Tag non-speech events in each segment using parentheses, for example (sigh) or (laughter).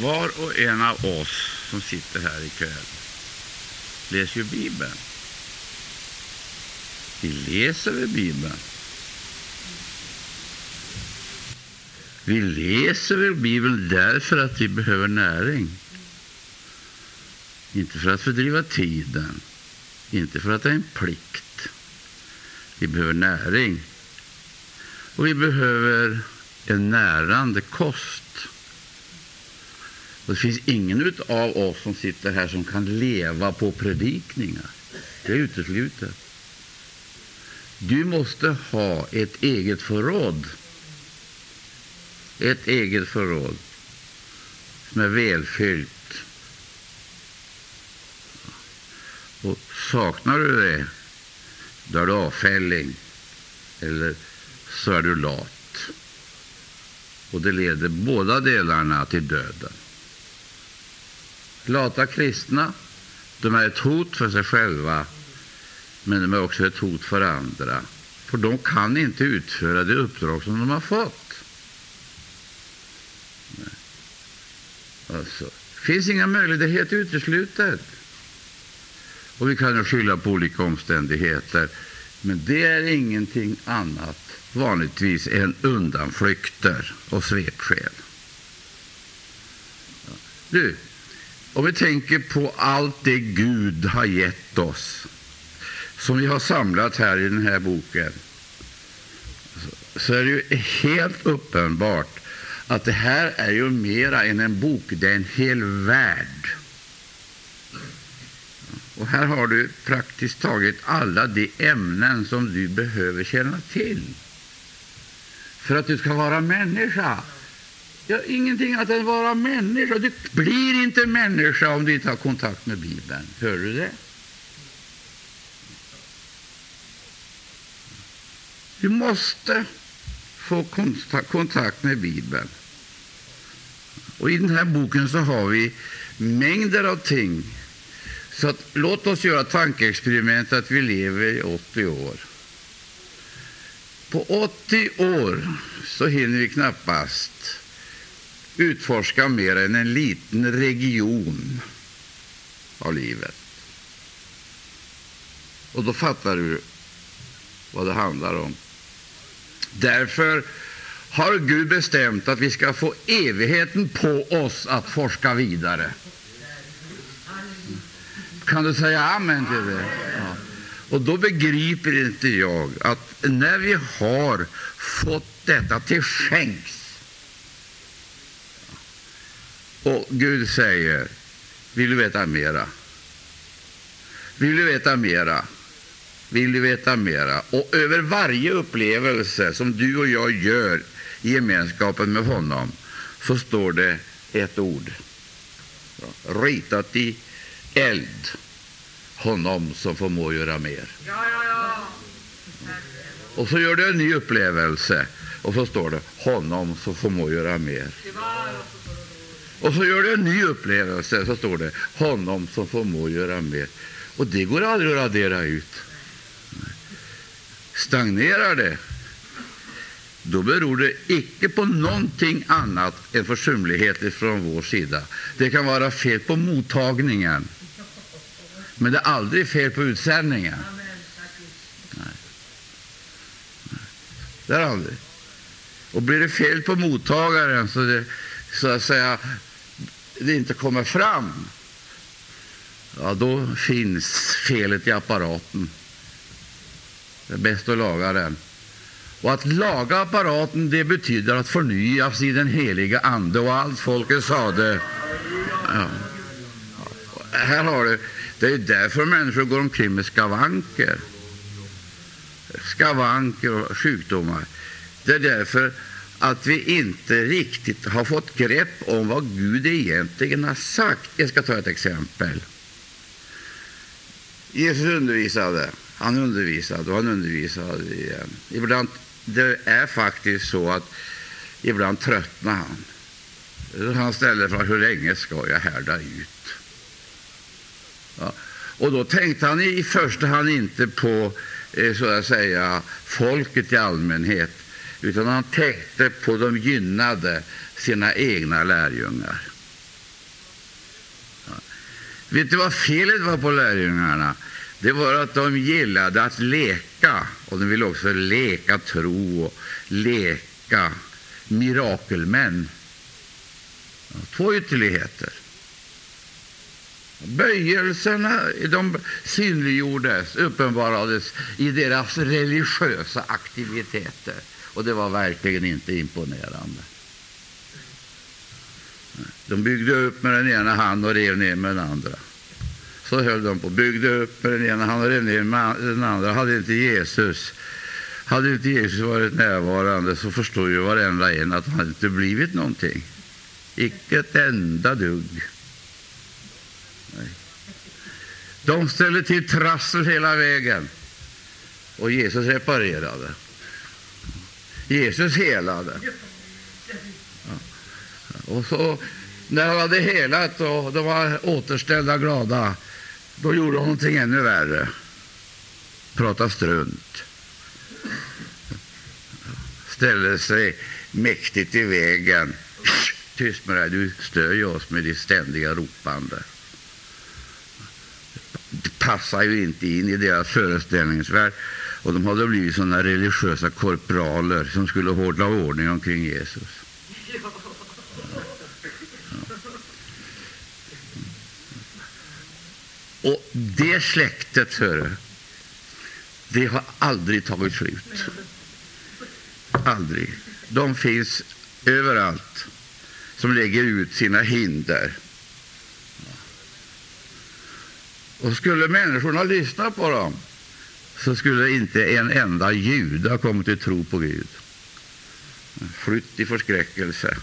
var och en av oss som sitter här ikväll läser ju Bibeln. Vi läser väl Bibeln? Vi läser väl Bibeln därför att vi behöver näring. Inte för att fördriva tiden, inte för att det är en plikt. Vi behöver näring. Och vi behöver en närande kost. Och det finns ingen av oss som sitter här som kan leva på predikningar. Det är uteslutet. Du måste ha ett eget förråd. Ett eget förråd som är välfyllt. Och saknar du det, då är du avfälling eller så är du lat. Och det leder båda delarna till döden. Lata kristna de är ett hot för sig själva, men de är också ett hot för andra. För de kan inte utföra det uppdrag som de har fått. Alltså, det finns inga möjligheter uteslutet. Och vi kan ju skylla på olika omständigheter, men det är ingenting annat vanligtvis än undanflykter och svepskäl. Du, om vi tänker på allt det Gud har gett oss, som vi har samlat här i den här boken, så är det ju helt uppenbart att det här är ju mera än en bok, det är en hel värld. Och här har du praktiskt taget alla de ämnen som du behöver känna till för att du ska vara människa. Ja, ingenting annat än vara människa. Du blir inte människa om du inte har kontakt med Bibeln. Hör du det? Du måste få kontakt med Bibeln. Och I den här boken så har vi mängder av ting. Så att, låt oss göra tankeexperimentet att vi lever i 80 år. På 80 år så hinner vi knappast utforska mer än en liten region av livet. Och då fattar du vad det handlar om. Därför har Gud bestämt att vi ska få evigheten på oss att forska vidare. Kan du säga amen till det? Ja. Och då begriper inte jag att när vi har fått detta till skänks och Gud säger, vill du veta mera? Vill du veta mera? Vill du veta mera? Och över varje upplevelse som du och jag gör i gemenskapen med honom så står det ett ord, ritat i eld honom som förmår göra mer. Ja, ja, ja. Och så gör du en ny upplevelse och så står det honom som förmår göra mer. Och så gör du en ny upplevelse så står det honom som förmår göra mer. Och det går aldrig att radera ut. Stagnerar det, då beror det icke på någonting annat än försumlighet från vår sida. Det kan vara fel på mottagningen, men det är aldrig fel på utsändningen. Nej. Det är aldrig. Och blir det fel på mottagaren så det, så att säga, det inte kommer fram, ja, då finns felet i apparaten. Det är bäst att laga den. Och att laga apparaten det betyder att förnyas i den heliga Ande. Och allt folket sade. Ja. Här har du det är därför människor går omkring med skavanker. Skavanker och sjukdomar. Det är därför att vi inte riktigt har fått grepp om vad Gud egentligen har sagt. Jag ska ta ett exempel. Jesus undervisade, han undervisade och han undervisade igen. Ibland, det är faktiskt så att ibland tröttnar han. Han ställer frågan hur länge ska jag härda ut? Ja. Och då tänkte han i första hand inte på eh, så att säga, folket i allmänhet, utan han tänkte på de gynnade, sina egna lärjungar. Vet du vad felet var på lärjungarna? Det var att de gillade att leka, och de ville också leka tro och leka mirakelmän. Två ytterligheter. Böjelserna de synliggjordes, uppenbarades i deras religiösa aktiviteter. Och det var verkligen inte imponerande. De byggde upp med den ena handen och rev ner med den andra. Så höll de på. Byggde upp med den ena handen och rev ner med den andra. Hade inte Jesus hade inte Jesus varit närvarande så förstår ju varenda en att han inte blivit någonting. Icke ett enda dugg. Nej. De ställde till trassel hela vägen. Och Jesus reparerade. Jesus helade. Och så, när han hade helat och de var återställda glada, då gjorde hon någonting ännu värre. Prata strunt. Ställde sig mäktigt i vägen. Tyst med dig, du stör ju oss med ditt ständiga ropande. Det passar ju inte in i deras föreställningsvärld. Och de hade blivit sådana religiösa korporaler som skulle hålla ordning omkring Jesus. Och det släktet, hörru, det har aldrig tagit slut. Aldrig. De finns överallt som lägger ut sina hinder. Och skulle människorna lyssna på dem så skulle inte en enda jude ha kommit till tro på Gud. Flytt i förskräckelse.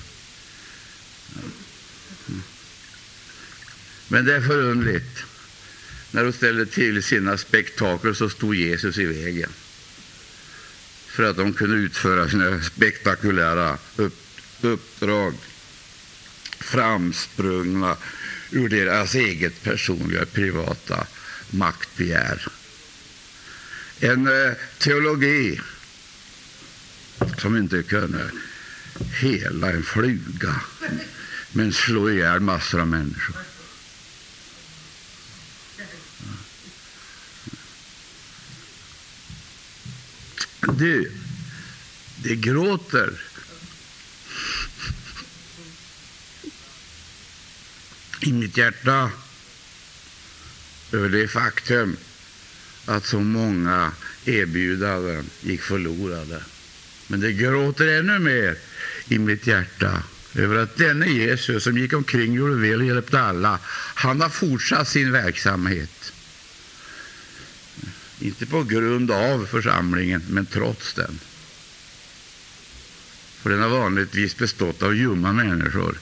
Men det är förundligt. När de ställde till sina spektakel så stod Jesus i vägen för att de kunde utföra sina spektakulära uppdrag framsprungna ur deras eget personliga privata maktbegär. En eh, teologi som inte kunde hela en fluga men slå ihjäl massor av människor. Du, det gråter i mitt hjärta över det faktum att så många erbjudanden gick förlorade. Men det gråter ännu mer i mitt hjärta över att denne Jesus som gick omkring och gjorde väl och hjälpte alla, han har fortsatt sin verksamhet. Inte på grund av församlingen, men trots den. För den har vanligtvis bestått av ljumma människor,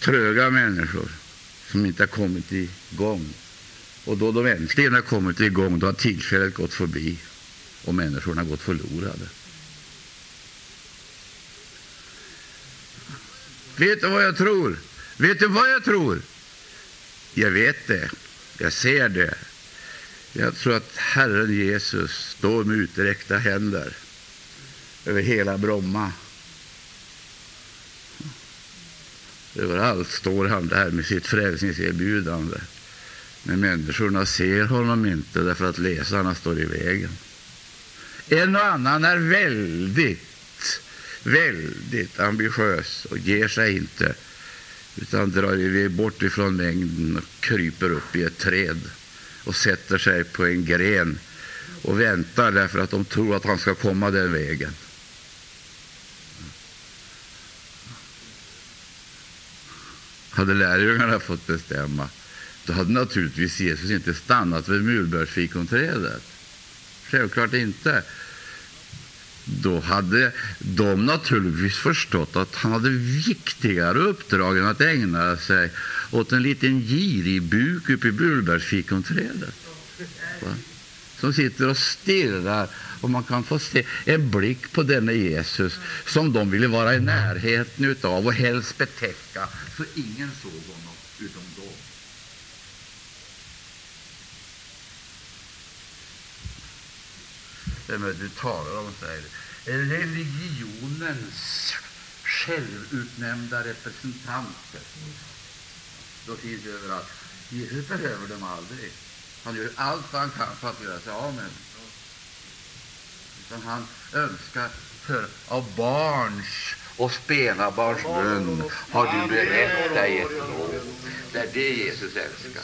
tröga människor som inte har kommit igång. Och då de äntligen har kommit igång, då har tillfället gått förbi och människorna gått förlorade. Vet du vad jag tror? Vet du vad jag tror? Jag vet det. Jag ser det. Jag tror att Herren Jesus står med uträckta händer över hela Bromma. Överallt står han där med sitt frälsningserbjudande. Men människorna ser honom inte därför att läsarna står i vägen. En och annan är väldigt, väldigt ambitiös och ger sig inte utan drar iväg bort ifrån mängden och kryper upp i ett träd och sätter sig på en gren och väntar därför att de tror att han ska komma den vägen. Hade lärjungarna fått bestämma då hade naturligtvis Jesus inte stannat vid mulbärsfikonträdet. Självklart inte. Då hade de naturligtvis förstått att han hade viktigare uppdrag än att ägna sig åt en liten girig buk uppe i mulbärsfikonträdet. Som sitter och stirrar och man kan få se en blick på denne Jesus som de ville vara i närheten av och helst betäcka så ingen såg honom utom det Vem du talar om? säger Religionens självutnämnda representanter. De finns överallt. Jesus behöver dem aldrig. Han gör allt vad han kan för att göra sig av med dem. Utan han önskar för av barns och spenabarns mun har du berett dig ett lov. Det är det Jesus älskar.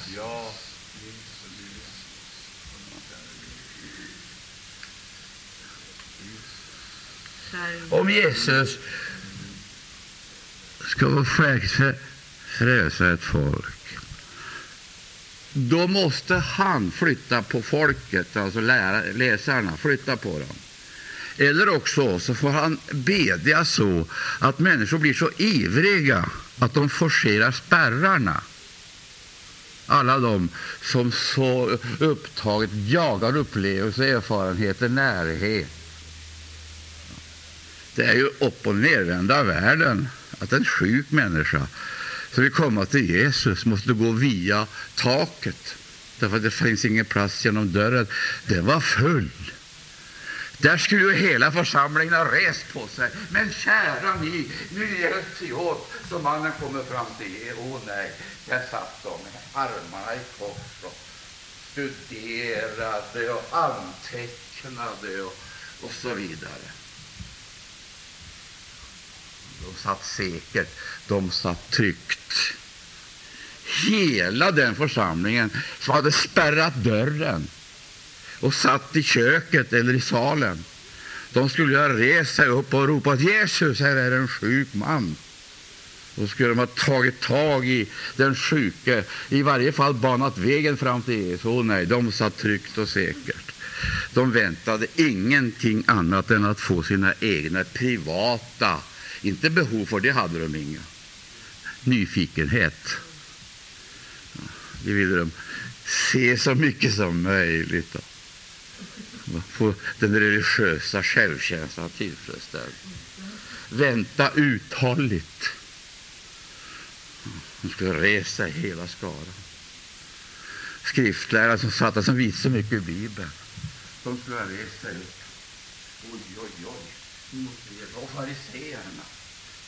Om Jesus ska frälsa ett folk då måste han flytta på folket, alltså lära, läsarna, flytta på dem. Eller också så får han bedja så att människor blir så ivriga att de forcerar spärrarna. Alla de som så upptaget jagar upplevelser, erfarenheter, närhet. Det är ju upp och nervända världen att en sjuk människa som vill komma till Jesus måste gå via taket därför att det finns ingen plats genom dörren. Den var full. Där skulle ju hela församlingen ha rest på sig. Men kära ni, nu hjälps vi åt så mannen kommer fram till er. Åh nej, där satt de med armarna i kors och studerade och antecknade och, och så vidare. De satt säkert, de satt tryggt. Hela den församlingen som hade spärrat dörren och satt i köket eller i salen. De skulle ha rest sig upp och ropat Jesus, här är en sjuk man. Då skulle de ha tagit tag i den sjuke, i varje fall banat vägen fram till Jesus. Oh, nej, de satt tryggt och säkert. De väntade ingenting annat än att få sina egna privata, inte behov, för det hade de inga, nyfikenhet. Det ville de se så mycket som möjligt. Då få den religiösa självkänslan tillfredsställd. Vänta uthålligt. De skulle resa hela skaran. Skriftlärare som satt som visste så mycket i Bibeln, de skulle ha rest sig upp. Oj, oj, oj. Och fariséerna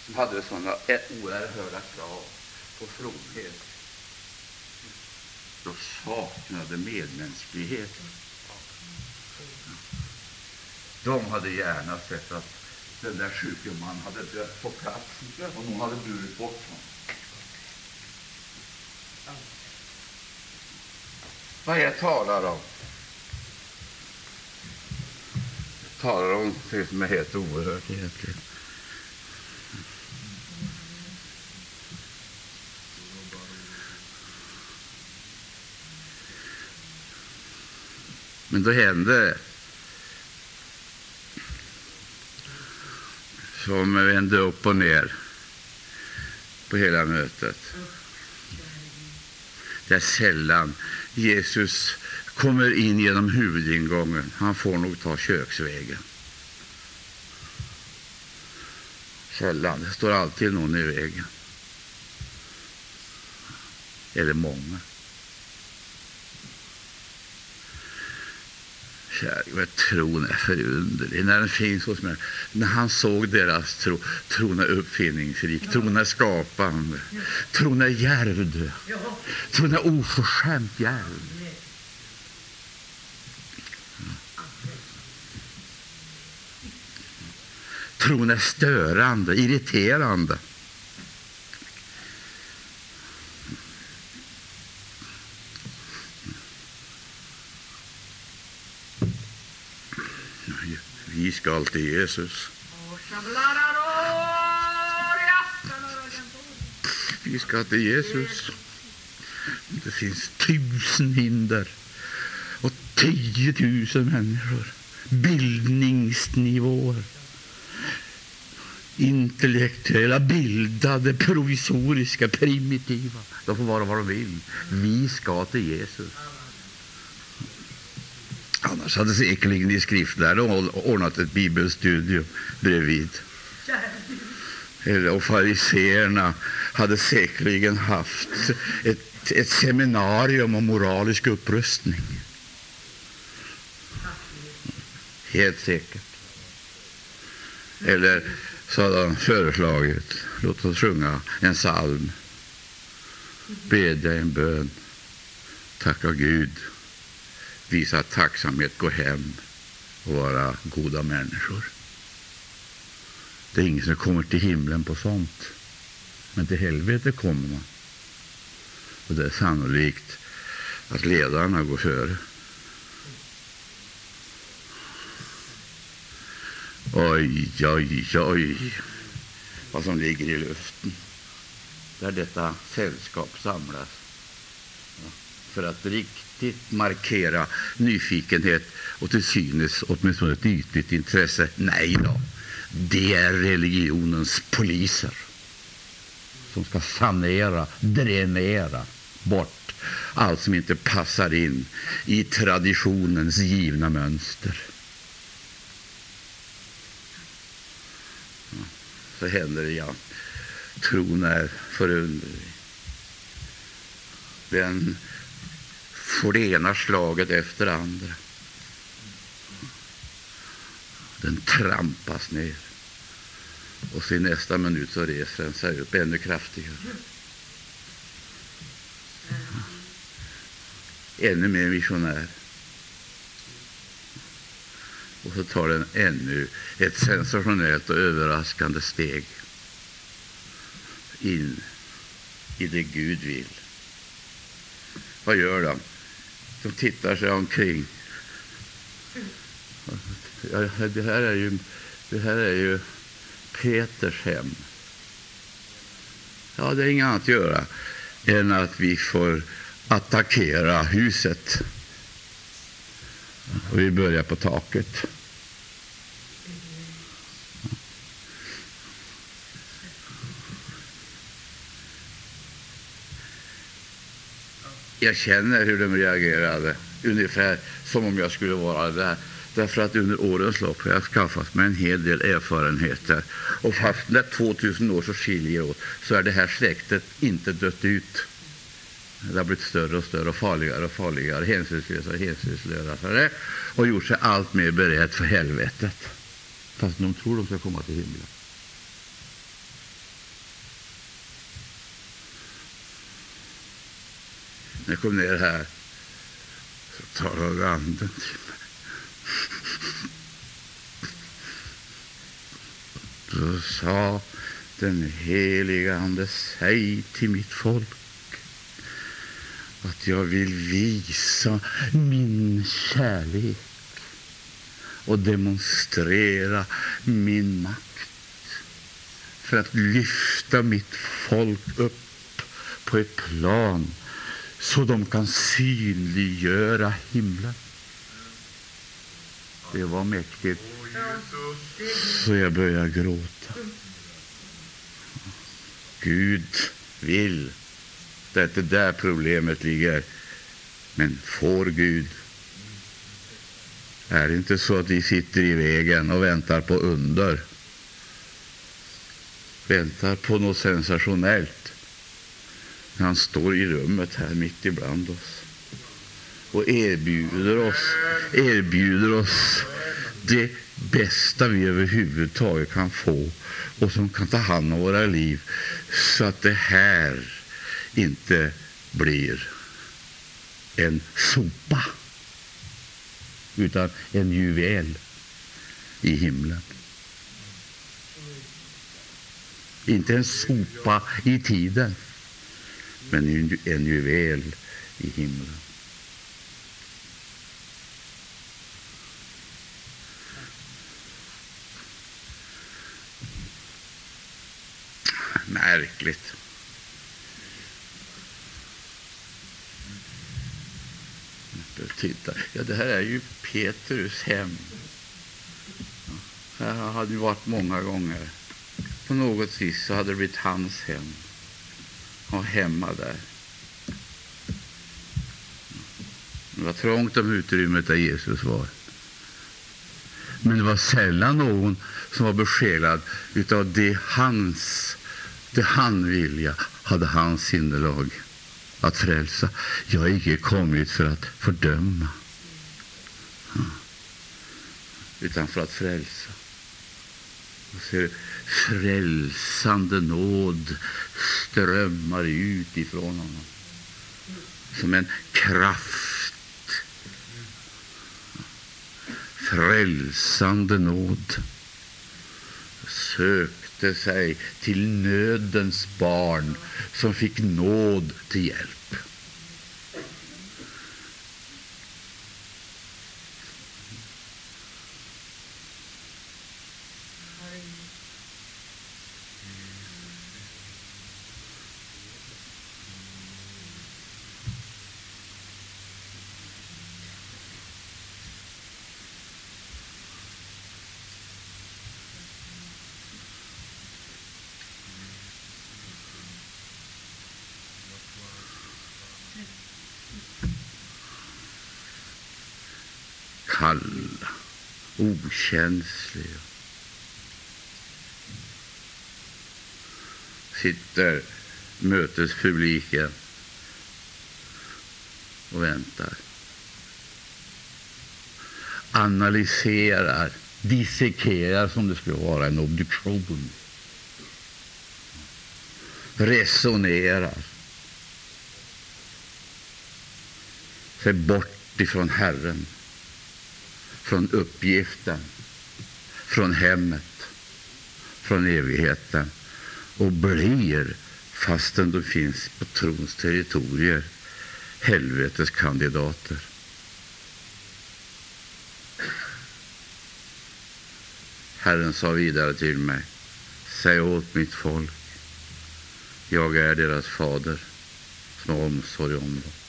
som hade sådana oerhörda krav på fromhet. De saknade medmänskligheten. De hade gärna sett att den där sjuke mannen hade dött på platsen och någon hade burit bort honom. Vad jag talar om? Jag talar om det som är helt oerhört egentligen. Men då hände det som vände upp och ner på hela mötet. Det är sällan Jesus kommer in genom huvudingången. Han får nog ta köksvägen. Sällan. Det står alltid någon i vägen. Eller många. Kära, tron är förunderlig. När den finns hos mig. När han såg deras tro. Tron är uppfinningsrik, tron är skapande, tron är djärv. Tron är oförskämt djärv. Tron är störande, irriterande. Vi ska till Jesus. Vi ska till Jesus. Det finns tusen hinder och tiotusen människor. Bildningsnivåer. Intellektuella, bildade, provisoriska, primitiva. De får vara vad de vill. Vi ska till Jesus. Annars hade säkerligen de skriftlärde ordnat ett bibelstudium bredvid. och fariseerna hade säkerligen haft ett, ett seminarium om moralisk upprustning. Helt säkert. Eller så hade han föreslagit, låt oss sjunga en psalm, bedja en bön tacka Gud, visa tacksamhet, gå hem och vara goda människor. Det är ingen som kommer till himlen på sånt. Men till helvetet kommer man. Och det är sannolikt att ledarna går före. Oj, oj, oj, vad som ligger i luften där detta sällskap samlas för att riktigt markera nyfikenhet och till synes åtminstone ett ytligt intresse. Nej då, det är religionens poliser som ska sanera, dränera bort allt som inte passar in i traditionens givna mönster. Så händer det, ja. Tron är förunderlig. Den får det ena slaget efter det andra. Den trampas ner. Och i nästa minut så reser den sig upp ännu kraftigare. Ännu mer missionär. Och så tar den ännu ett sensationellt och överraskande steg in i det Gud vill. Vad gör de? De tittar sig omkring. Ja, det, här är ju, det här är ju Peters hem. Ja, det är inget annat att göra än att vi får attackera huset. Och vi börjar på taket. Jag känner hur de reagerade, ungefär som om jag skulle vara där. Därför att under årens lopp har jag skaffat mig en hel del erfarenheter. Och fast det 2000 år så skiljer åt så är det här släktet inte dött ut. Det har blivit större och större och farligare och farligare, hänsynslösare och hänsynslösare och gjort sig allt mer beredd för helvetet. Fast de tror de ska komma till himlen. När jag kom ner här så talade anden till mig. Då sa den helige Ande, säg till mitt folk att jag vill visa min kärlek och demonstrera min makt för att lyfta mitt folk upp på ett plan så de kan synliggöra himlen. Det var mäktigt. Så jag började gråta. Gud vill. Det är inte där problemet ligger. Men får Gud? Är det inte så att vi sitter i vägen och väntar på under? Väntar på något sensationellt. Han står i rummet här mitt ibland oss och erbjuder oss, erbjuder oss det bästa vi överhuvudtaget kan få och som kan ta hand om våra liv så att det här inte blir en sopa utan en juvel i himlen. Inte en sopa i tiden, men en juvel i himlen. Märkligt. Titta. Ja, det här är ju Petrus hem. Här har det varit många gånger. På något vis så hade det blivit hans hem. Han var hemma där. Det var trångt om utrymmet där Jesus var. Men det var sällan någon som var besjälad utav det hans det han vilja hade hans sinnelag att frälsa. Jag har icke kommit för att fördöma, utan för att frälsa. Och ser frälsande nåd strömmar ut ifrån honom. som en kraft. Frälsande nåd Sök sig till nödens barn som fick nåd till hjälp. Okänsliga. Sitter mötespubliken och väntar. Analyserar, dissekerar som det skulle vara en obduktion. Resonerar. Sig bort ifrån Herren från uppgiften, från hemmet, från evigheten och blir, fastän de finns på trons territorier, helvetes kandidater. Herren sa vidare till mig, säg åt mitt folk, jag är deras fader som har omsorg om dem.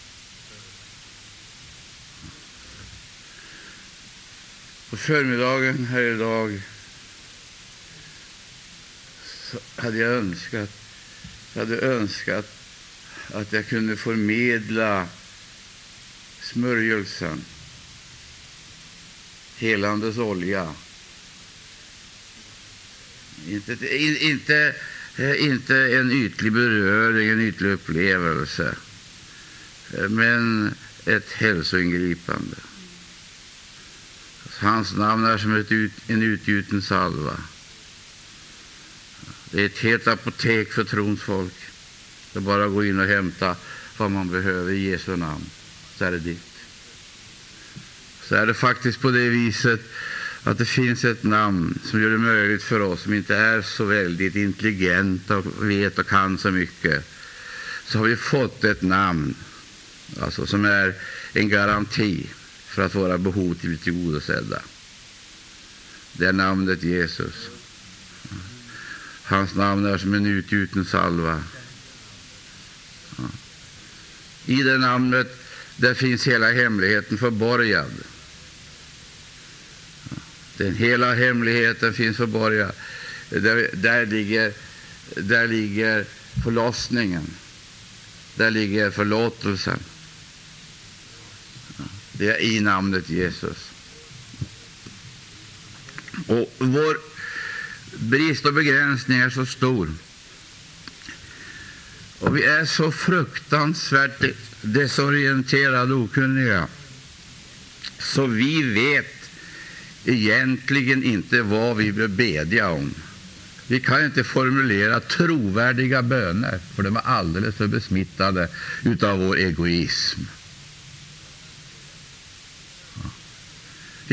På förmiddagen här idag så hade jag önskat, jag hade önskat att jag kunde förmedla smörjelsen, helandes olja. Inte, inte, inte en ytlig beröring, en ytlig upplevelse, men ett hälsoingripande. Hans namn är som ett ut, en utgjuten salva. Det är ett helt apotek för trons folk. Det är bara att gå in och hämta vad man behöver i Jesu namn, så är det ditt. Så är det faktiskt på det viset att det finns ett namn som gör det möjligt för oss som inte är så väldigt intelligenta och vet och kan så mycket. Så har vi fått ett namn alltså, som är en garanti för att våra behov blir tillgodosedda. Det är namnet Jesus. Hans namn är som en utgjuten salva. I det namnet där finns hela hemligheten förborgad. Den hela hemligheten finns förborgad. Där, där, ligger, där ligger förlossningen. Där ligger förlåtelsen. Det är i namnet Jesus. Och vår brist och begränsning är så stor. Och vi är så fruktansvärt desorienterade och okunniga så vi vet egentligen inte vad vi bör bedja om. Vi kan inte formulera trovärdiga böner, för de är alldeles för besmittade av vår egoism.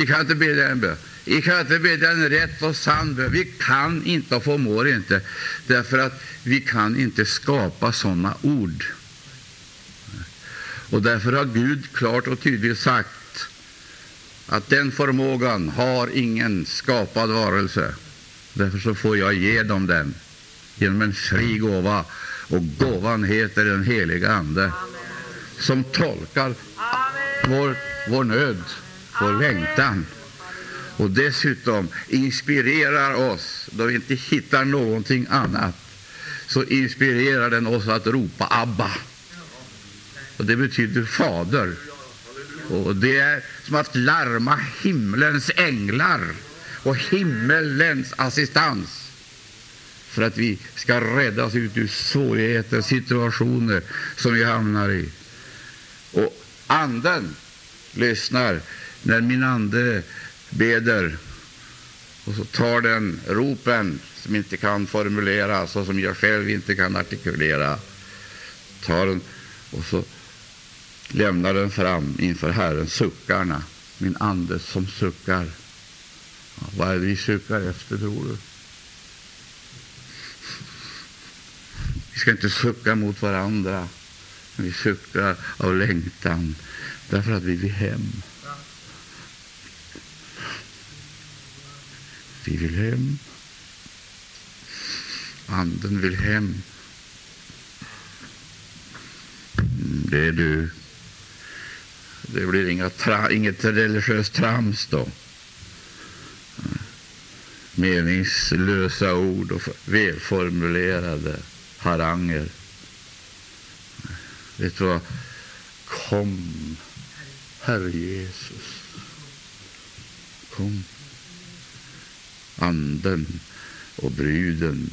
Vi kan inte bedja en bön. Vi kan inte bedja en rätt och sann bön. Vi kan inte och förmår inte, därför att vi kan inte skapa sådana ord. Och därför har Gud klart och tydligt sagt att den förmågan har ingen skapad varelse. Därför så får jag ge dem den genom en fri gåva. Och gåvan heter den heliga Ande, Amen. som tolkar vår, vår nöd vår längtan och dessutom inspirerar oss, då vi inte hittar någonting annat, så inspirerar den oss att ropa Abba. Och Det betyder Fader. Och Det är som att larma himlens änglar och himmelens assistans för att vi ska räddas ut ur svårigheter, situationer som vi hamnar i. Och Anden lyssnar när min ande beder och så tar den ropen som inte kan formuleras och som jag själv inte kan artikulera. Tar den och så lämnar den fram inför Herren, suckarna, min ande som suckar. Ja, vad är det vi suckar efter, tror du? Vi ska inte sucka mot varandra. men Vi suckar av längtan därför att vi vill hem. Vi vill hem. Anden vill hem. Det är du. Det blir inga tra, inget religiöst trams då. Meningslösa ord och välformulerade haranger. Vet du vad? Kom, Herre Jesus. Kom. Anden och bruden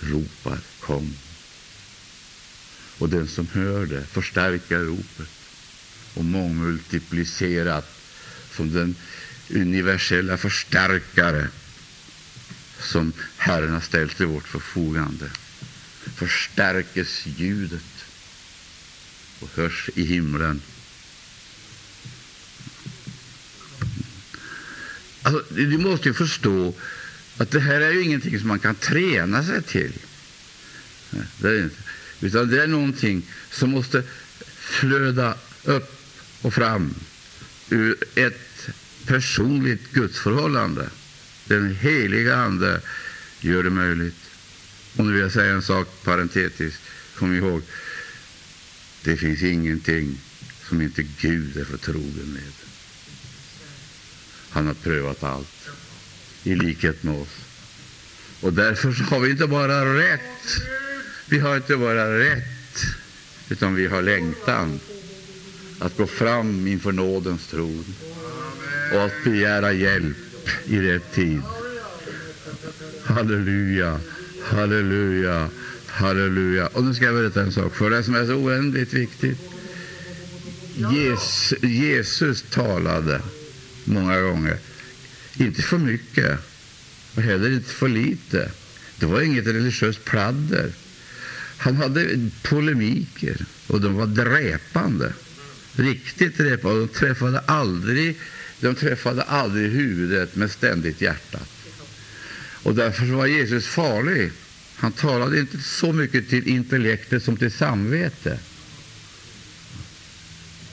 ropar kom. Och den som hör det förstärker ropet och mångmultiplicerat som den universella förstärkare som Herren har ställt till vårt förfogande förstärkes ljudet och hörs i himlen. Alltså, du måste ju förstå att det här är ju ingenting som man kan träna sig till. Det är inte. Utan det är någonting som måste flöda upp och fram ur ett personligt gudsförhållande. Den heliga Ande gör det möjligt. Och nu vill jag säga en sak parentetiskt. Kom ihåg, det finns ingenting som inte Gud är förtrogen med. Han har prövat allt i likhet med oss. Och därför har vi inte bara rätt, vi har inte bara rätt, utan vi har längtan att gå fram inför nådens tron och att begära hjälp i rätt tid. Halleluja, halleluja, halleluja. Och nu ska jag berätta en sak för dig som är så oändligt viktigt. Jesus, Jesus talade många gånger, inte för mycket och heller inte för lite. Det var inget religiöst pladder. Han hade polemiker och de var dräpande. Riktigt dräpande. De träffade aldrig, de träffade aldrig huvudet men ständigt hjärtat. Och därför var Jesus farlig. Han talade inte så mycket till intellektet som till samvete.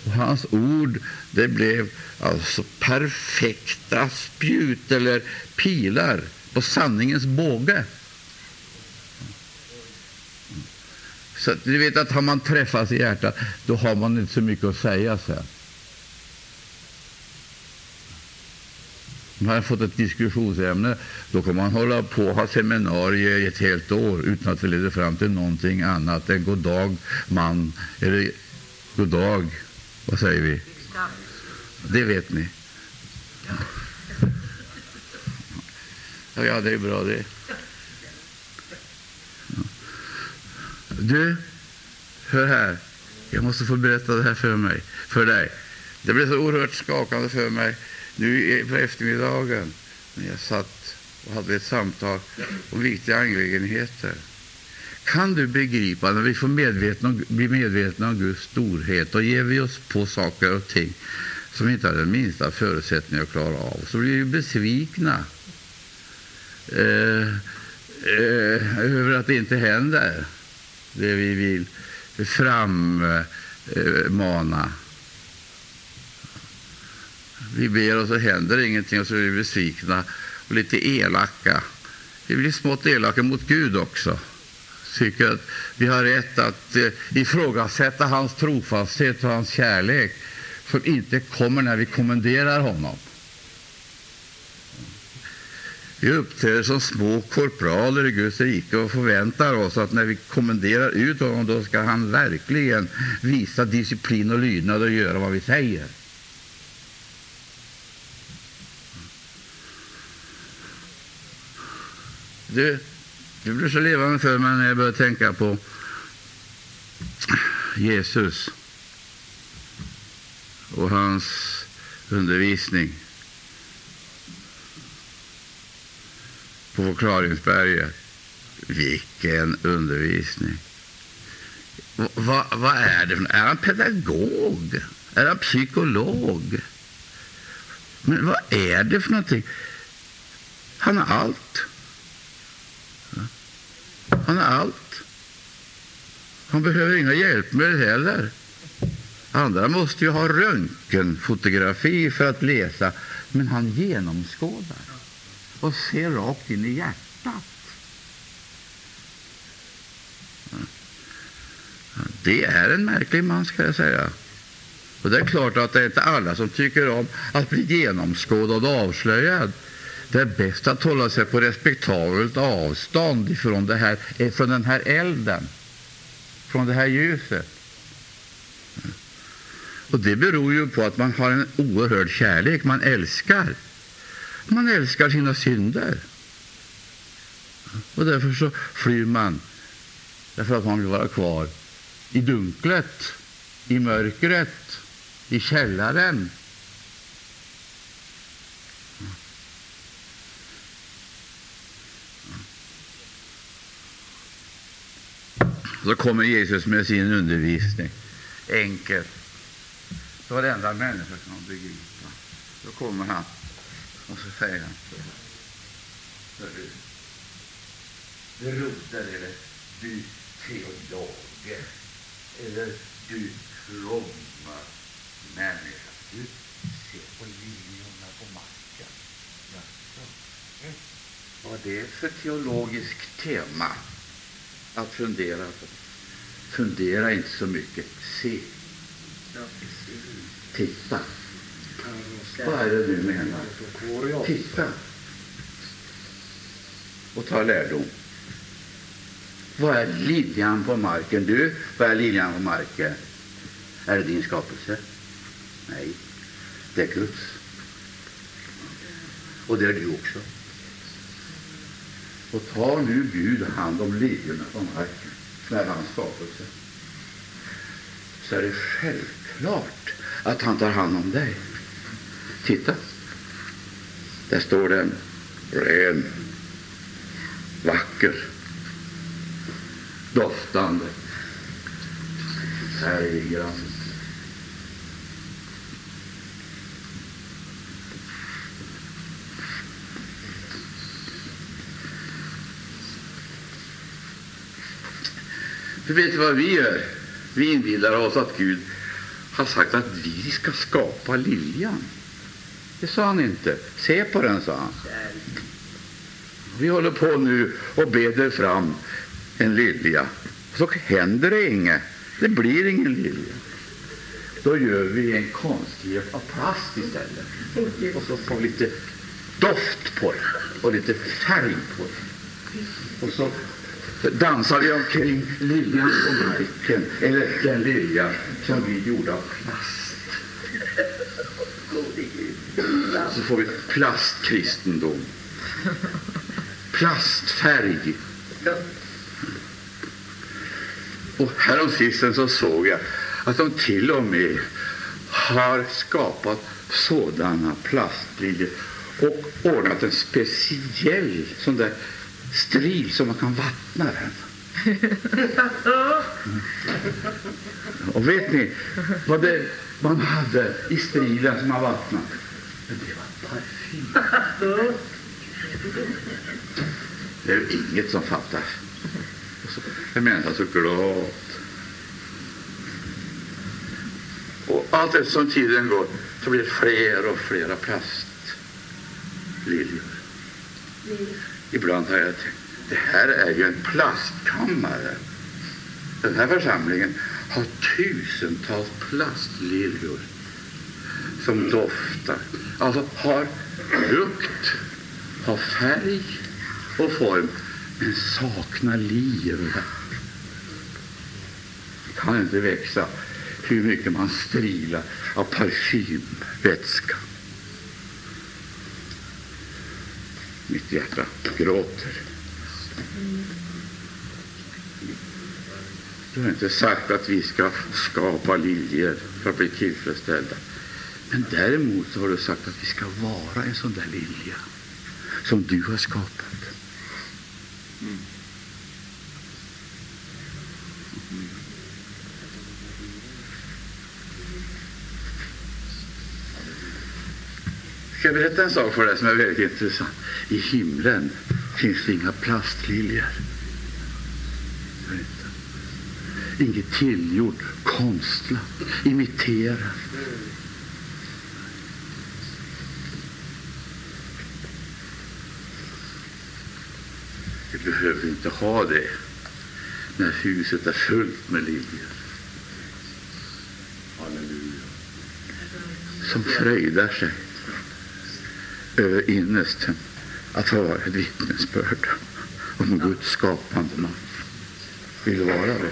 Och hans ord det blev alltså perfekta spjut eller pilar på sanningens båge. Så du vet att har man träffats i hjärtat, då har man inte så mycket att säga sen. Man har fått ett diskussionsämne, då kan man hålla på och ha seminarier i ett helt år utan att det leder fram till någonting annat än god dag man, eller god dag, vad säger vi? Det vet ni. Ja, det är bra det. Du, hör här. Jag måste få berätta det här för mig, för dig. Det blev så oerhört skakande för mig nu på eftermiddagen när jag satt och hade ett samtal om viktiga angelägenheter. Kan du begripa, när vi får medvetna, blir medvetna om Guds storhet och ger vi oss på saker och ting som vi inte har den minsta förutsättning att klara av, så blir vi besvikna eh, eh, över att det inte händer det vi vill frammana. Vi ber och så händer ingenting och så blir vi besvikna och lite elaka. Vi blir smått elaka mot Gud också. Tycker att vi har rätt att eh, ifrågasätta hans trofasthet och hans kärlek som inte kommer när vi kommenderar honom. Vi uppträder som små korpraler i Guds rike och förväntar oss att när vi kommenderar ut honom då ska han verkligen visa disciplin och lydnad och göra vad vi säger. Du, det blir så levande för mig när jag börjar tänka på Jesus och hans undervisning på förklaringsberget. Vilken undervisning! vad, va är det? Är han pedagog? Är han psykolog? Men vad är det för någonting? Han har allt. Han har allt. Han behöver inga hjälpmedel heller. Andra måste ju ha röntgenfotografi för att läsa, men han genomskådar och ser rakt in i hjärtat. Det är en märklig man, ska jag säga. Och Det är klart att det är inte alla som tycker om att bli genomskådad och avslöjad. Det är bäst att hålla sig på respektabelt avstånd ifrån det här, eh, från den här elden, från det här ljuset. Och Det beror ju på att man har en oerhörd kärlek. Man älskar. Man älskar sina synder. Och därför så flyr man, därför att man vill vara kvar i dunklet, i mörkret, i källaren. Så kommer Jesus med sin undervisning, enkelt, så varenda människa kan begripa. Då kommer han. Och så säger han Hörru, broder eller du teologer. Eller du fromma människa, du ser på linjerna på marken. Mm. Vad det är för teologiskt tema? Att fundera på. Fundera inte så mycket. Se. Titta. Vad är det du menar? Titta. Och ta lärdom. Vad är liljan på marken? Du, vad är liljan på marken? Är det din skapelse? Nej, det är Guds. Och det är du också. Och tar nu Gud hand om liljorna på marken när hans skapelse så är det självklart att han tar hand om dig. Titta, där står den ren, vacker, doftande. Här ligger han. För vet du vad vi gör? Vi inbillar oss att Gud har sagt att vi ska skapa liljan. Det sa han inte. Se på den, sa han. Vi håller på nu och beder fram en lilja. Så händer det inget. Det blir ingen lilja. Då gör vi en konstgrepp av plast istället. Och så får vi lite doft på den och lite färg på den. Och så dansar vi omkring liljan på marken, eller den lilja som vi gjorde av plast. Så får vi plastkristendom. Plastfärg. Och häromsistens så såg jag att de till och med har skapat sådana plastliljor och ordnat en speciell sån där stril som man kan vattna den. (laughs) Och vet ni vad det man hade i strilen som man vattnade? Men det var parfym. Det är inget som fattas. Och så är människan så glad. Och allt eftersom tiden går så blir det fler och flera plastliljor. Ibland har jag tänkt det här är ju en plastkammare. Den här församlingen har tusentals plastliljor som doftar. Alltså har lukt, har färg och form, men saknar liv. Kan inte växa hur mycket man strilar av parfymvätska. Mitt hjärta gråter. Du har inte sagt att vi ska skapa liljor för att bli tillfredsställda. Men däremot har du sagt att vi ska vara en sån där lilja som du har skapat. Ska jag berätta en sak för dig som är väldigt intressant? I himlen finns det inga plastliljor. Inget tillgjort, konstlat, imiterat. Vi behöver inte ha det när huset är fullt med liljor. Halleluja. Som fröjdar sig ynnesten att vara ett vittnesbörd om Guds skapande makt. Vill du vara det?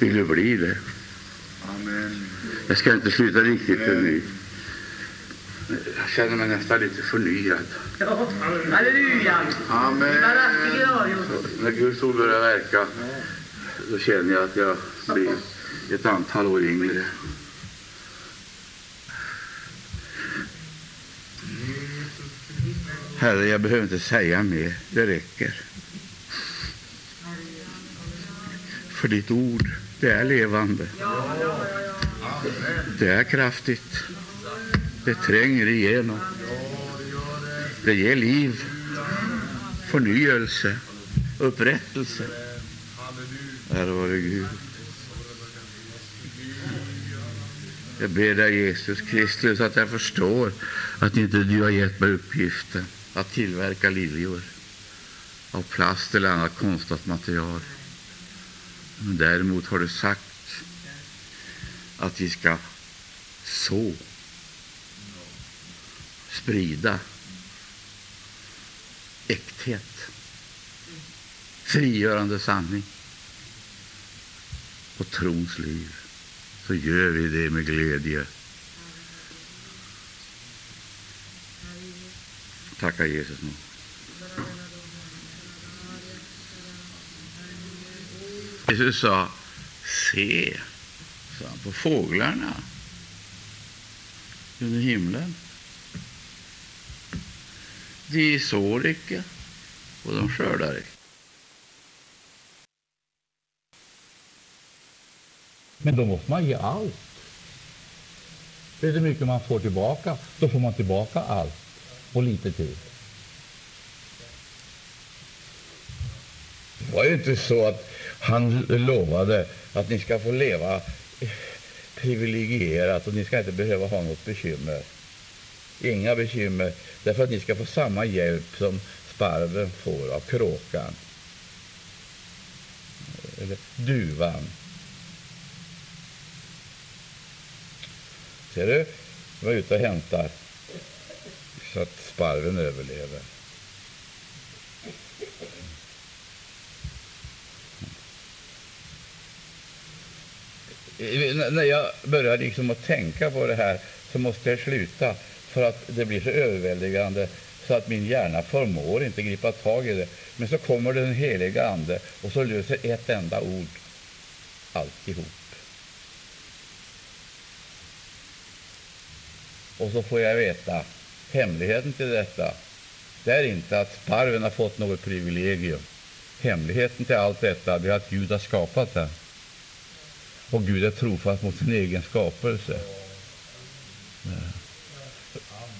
Vill du bli det? Amen. Jag ska inte sluta riktigt ännu. Jag känner mig nästan lite förnyad. Ja, halleluja. Amen. När Guds ord börjar verka då känner jag att jag blir ett antal år yngre. Herre, jag behöver inte säga mer. Det räcker. För ditt ord, det är levande. Det är kraftigt. Det tränger igenom. Det ger liv, förnyelse, upprättelse. Ära vare Gud. Jag ber dig Jesus Kristus att jag förstår att inte du har gett mig uppgiften att tillverka liljor av plast eller annat konstlat material. Men däremot har du sagt att vi ska så, sprida äkthet, frigörande sanning och trons liv. Så gör vi det med glädje. Tacka Jesus nu. Jesus sa, se sa han, på fåglarna under himlen. De sår icke och de skördar icke. Men då måste man ge allt. Det är det mycket man får tillbaka? Då får man tillbaka allt och lite till. Det var ju inte så att han lovade att ni ska få leva privilegierat och ni ska inte behöva ha något bekymmer. Inga bekymmer, därför att ni ska få samma hjälp som sparven får av kråkan. Eller duvan. Ser du? Jag var ute och hämtar så att sparven överlever. När jag börjar liksom att tänka på det här så måste jag sluta för att det blir så överväldigande så att min hjärna förmår inte gripa tag i det. Men så kommer den heliga Ande och så löser ett enda ord alltihop. Och så får jag veta hemligheten till detta. Det är inte att sparven har fått något privilegium. Hemligheten till allt detta är att Gud har skapat den. Och Gud är trofast mot sin egen skapelse.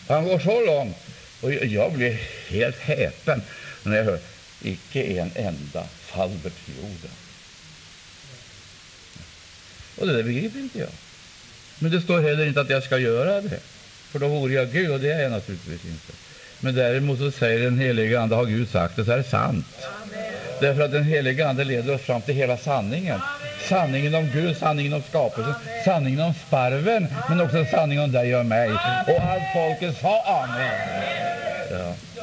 Han går så långt. Och jag blir helt häpen när jag hör icke en enda faller till jorden. Och det där begriper inte jag. Men det står heller inte att jag ska göra det. För då vore jag Gud, och det är jag naturligtvis inte. Men däremot så säger den helige Ande, har Gud sagt det, så är det sant. Därför att den helige Ande leder oss fram till hela sanningen. Sanningen om Gud, sanningen om skapelsen, sanningen om sparven, men också sanningen om dig och mig. Och allt folket sa amen. Ja.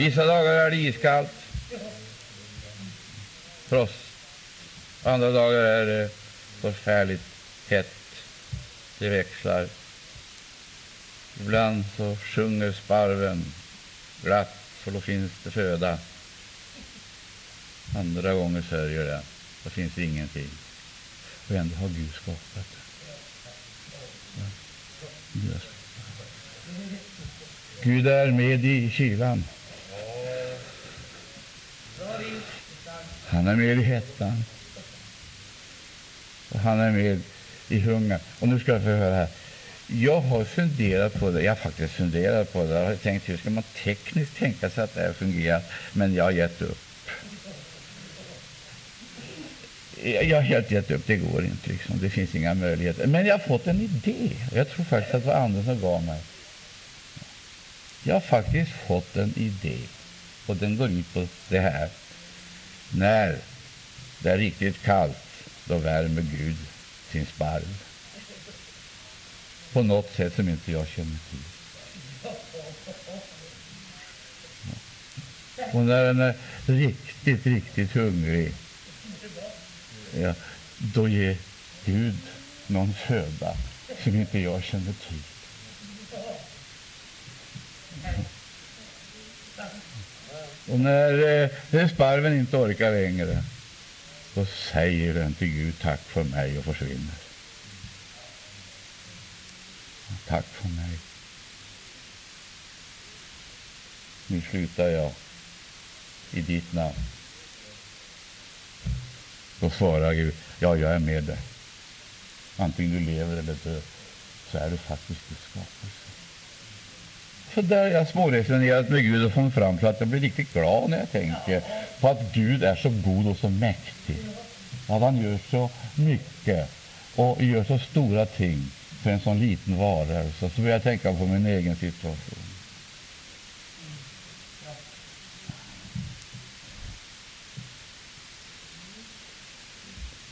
Vissa dagar är det iskallt. Frost. Andra dagar är det förfärligt hett. Det växlar. Ibland så sjunger sparven glatt, för då finns det föda. Andra gånger sörjer den. Då finns det ingenting. Och ändå har Gud skapat det. Gud är med i kylan. Han är med i hettan. Och han är med i hungern. Och nu ska jag få höra här. Jag har funderat på det. Jag har faktiskt funderat på det. Jag har tänkt hur ska man tekniskt tänka sig att det här fungerar. Men jag har gett upp. Jag har helt gett upp. Det går inte. Liksom. Det finns inga möjligheter. Men jag har fått en idé. Jag tror faktiskt att det var Anders som gav mig. Jag har faktiskt fått en idé. Och den går ut på det här. När det är riktigt kallt, då värmer Gud sin sparv. På något sätt som inte jag känner till. Och när den är riktigt, riktigt hungrig, ja, då ger Gud någon föda som inte jag känner till. Och när eh, sparven inte orkar längre, då säger den till Gud tack för mig och försvinner. Tack för mig. Nu slutar jag i ditt namn. Då svarar Gud, ja, jag är med dig. Antingen du lever eller dör, så är du faktiskt Guds skapelse. Så där har jag småresonerat med Gud och kommit fram till att jag blir riktigt glad när jag tänker på att Gud är så god och så mäktig. Att han gör så mycket och gör så stora ting för en sån liten varelse. Så börjar jag tänka på min egen situation.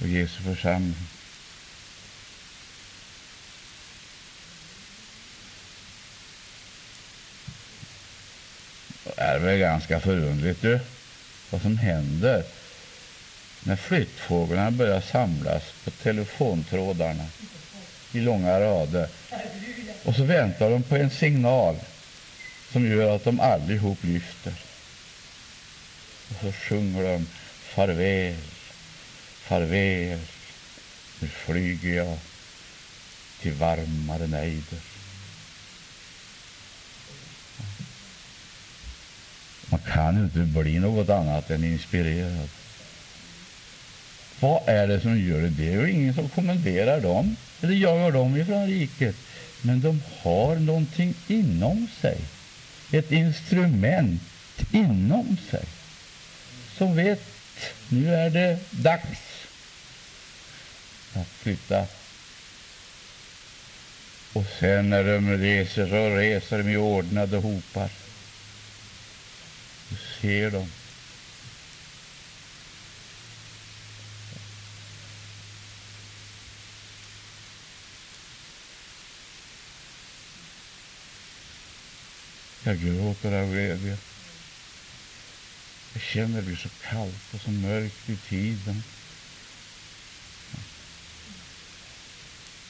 Och Jesu församling. Det är väl ganska förundligt du, vad som händer när flyttfåglarna börjar samlas på telefontrådarna i långa rader. Och så väntar de på en signal som gör att de allihop lyfter. Och så sjunger de farväl, farväl, nu flyger jag till varmare nejder. Man kan ju inte bli något annat än inspirerad. Vad är det som gör det? Det är ju ingen som kommenderar dem eller jagar dem ifrån riket. Men de har någonting inom sig. Ett instrument inom sig som vet nu är det dags att flytta. Och sen när de reser så reser de i ordnade hopar. Ser dem. Jag gråter av glädje. Jag känner det blir så kallt och så mörkt i tiden.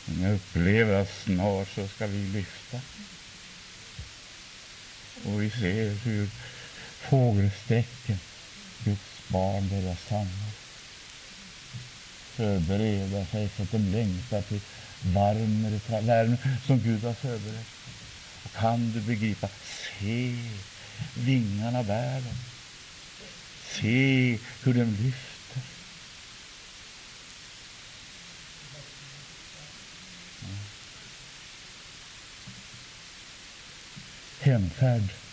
Men jag upplever att snart så ska vi lyfta. Och vi ser hur fågelsträcken, Guds barn, börjar stanna. Förbereda sig så att de längtar till varmare värme som Gud har förberett. Och kan du begripa? Se vingarna bär dem. Se hur de lyfter. Hemfärd.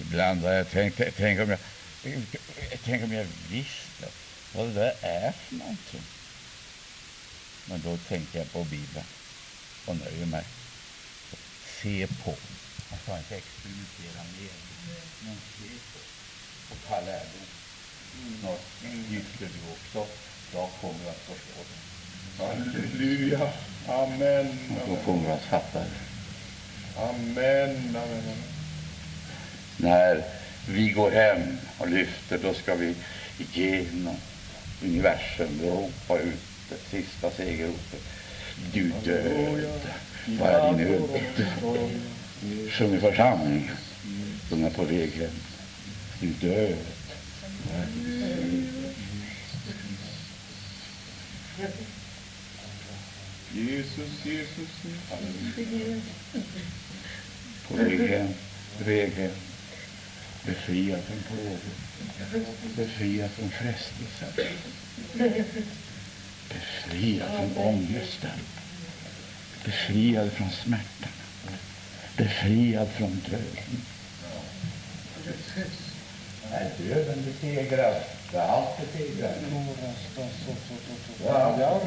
Ibland har jag tänkt, tänk om jag, tänk om jag visste vad det där är för någonting. Men då tänker jag på Bibeln och nöjer mig. Se på. Man ska inte experimentera mer. Men se på och ta lärdom. Snart gycklar du också. Jag kommer att förstå det. Halleluja. Amen. Och då kommer du att fatta det. Amen. Amen. När vi går hem och lyfter, då ska vi igenom universum ropa ut det sista segerropet. Du död, vad är din udd? Sjunger församlingen. De är på väg hem. Du död, är din? Jesus, Jesus, Jesus. På väg hem, väg hem. Befriad från plågor, befriad från frestelser, befriad från ångesten, befriad från smärtan, befriad från döden. När döden besegras, Det är allt besegrat. Ja.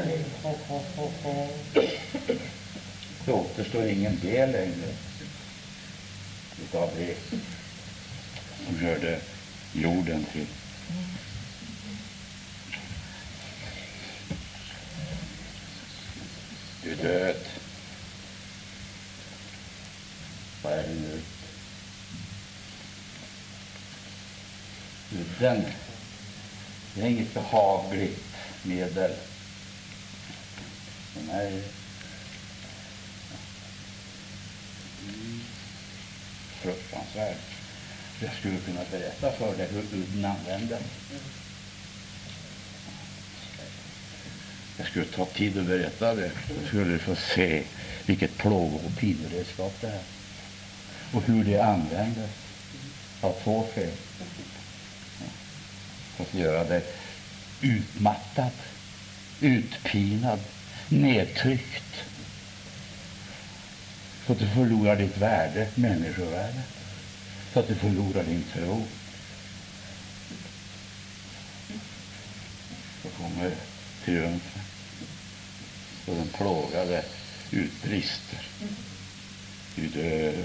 Det återstår ingen del längre. Utav det som hörde jorden till. Du är död. Vad är det nu? Den, det är inget behagligt medel. Den är fruktansvärd. Jag skulle kunna berätta för dig hur udden användes. Jag skulle ta tid att berätta det. Då skulle du få se vilket plågo och pineredskap det är. Och hur det användes av två skäl. För att göra dig utmattad, utpinad, nedtryckt. Så att du förlorar ditt värde, människovärde så att du förlorar din tro. Så kommer triumfen. Och den plågade utbrister. Du död,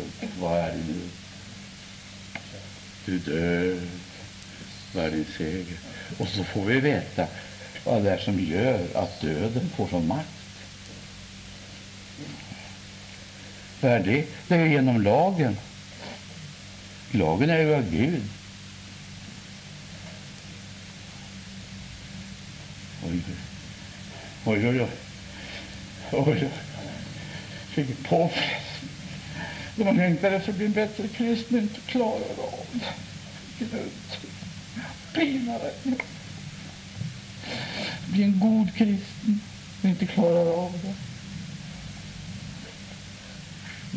vad är din nu? Du död, vad är din seger? Och så får vi veta vad det är som gör att döden får sån makt. Vad är det? Det är genom lagen. Lagen är ju av Gud. Oj, oj, oj. oj. oj, oj. Vilken påfrestning. När man längtar efter att bli en bättre kristen och inte klarar av det. Vilken udd. Pinare. Bli en god kristen och inte klarar av det.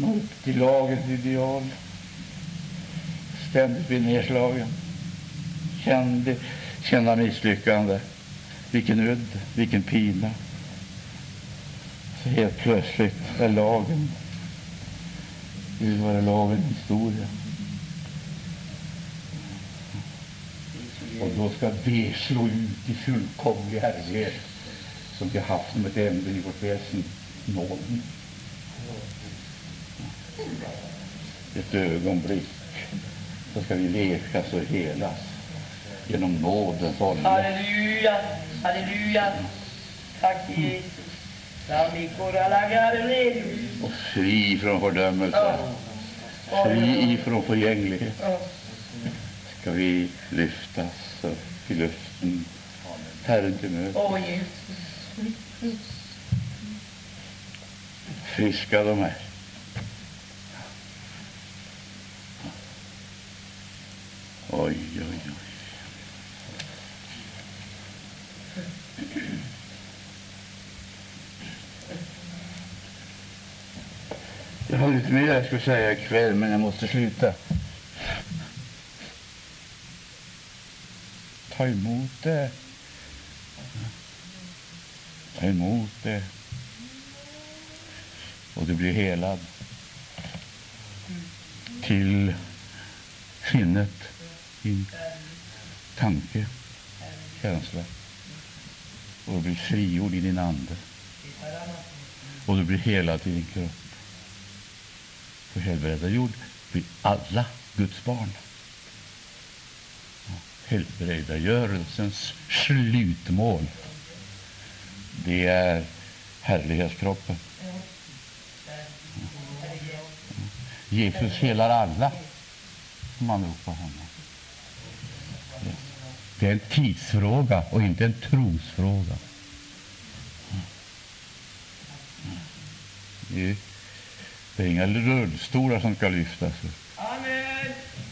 Nå upp till lagens ideal ständigt blir nedslagen. Kände, känna misslyckande. Vilken udd, vilken pina. Så helt plötsligt är lagen, Gud vare lagen historia. Och då ska det slå ut i fullkomlig härlighet som vi har haft som ett ämne i vårt väsen, nåden. Ett ögonblick så ska vi lekas och helas genom nådens olja. Halleluja, halleluja. Tack Jesus. Och fri från fördömelse, fri ifrån förgänglighet ska vi lyftas upp i luften, Herren till mötes. Friska de är. Oj, oj, oj. Jag har lite mer jag skulle säga ikväll, men jag måste sluta. Ta emot det. Ta emot det. Och du blir helad. Till sinnet, din tanke, känsla. Och du blir frigjord i din ande. Och du blir helad i din kropp. På helbrägdad jord blir alla Guds barn. Helbrägdagörelsens slutmål, det är härlighetskroppen. Jesus helar alla som anropar honom. Det är en tidsfråga och inte en trosfråga. Det är inga rullstolar som ska lyftas.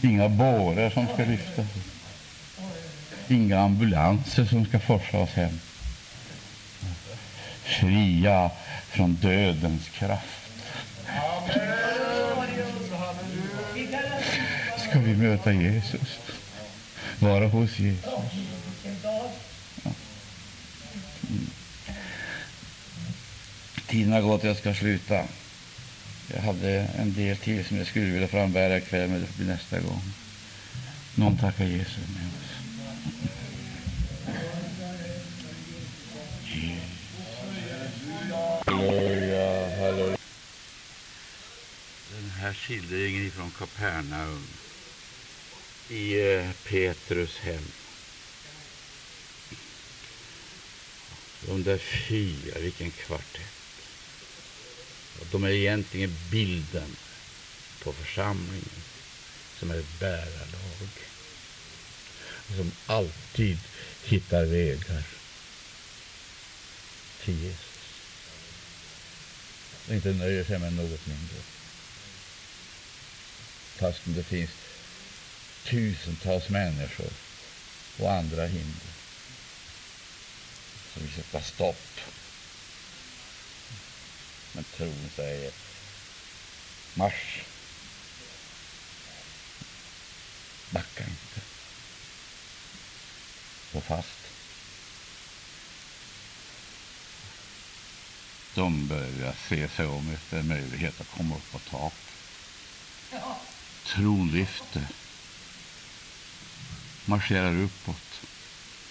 Inga bårar som ska lyftas. Inga ambulanser som ska forsa oss hem. Fria från dödens kraft ska vi möta Jesus. Vara hos Jesus. Ja. Tiden har gått, jag ska sluta. Jag hade en del till som jag skulle vilja frambära ikväll, men det får bli nästa gång. Någon tackar Jesus med oss. Halleluja, halleluja. Den här skildringen från Kapernaum i eh, Petrus hem. De där fyra, vilken kvartett. De är egentligen bilden på församlingen som är ett bärarlag. Som alltid hittar vägar till Jesus. Och inte nöjer sig med något mindre. Fastän det finns tusentals människor och andra hinder som vill sätta stopp. Men tron säger marsch. Backa inte. Stå fast. De börjar se sig om efter en möjlighet att komma upp på tak. Tron lyfter. Marscherar uppåt.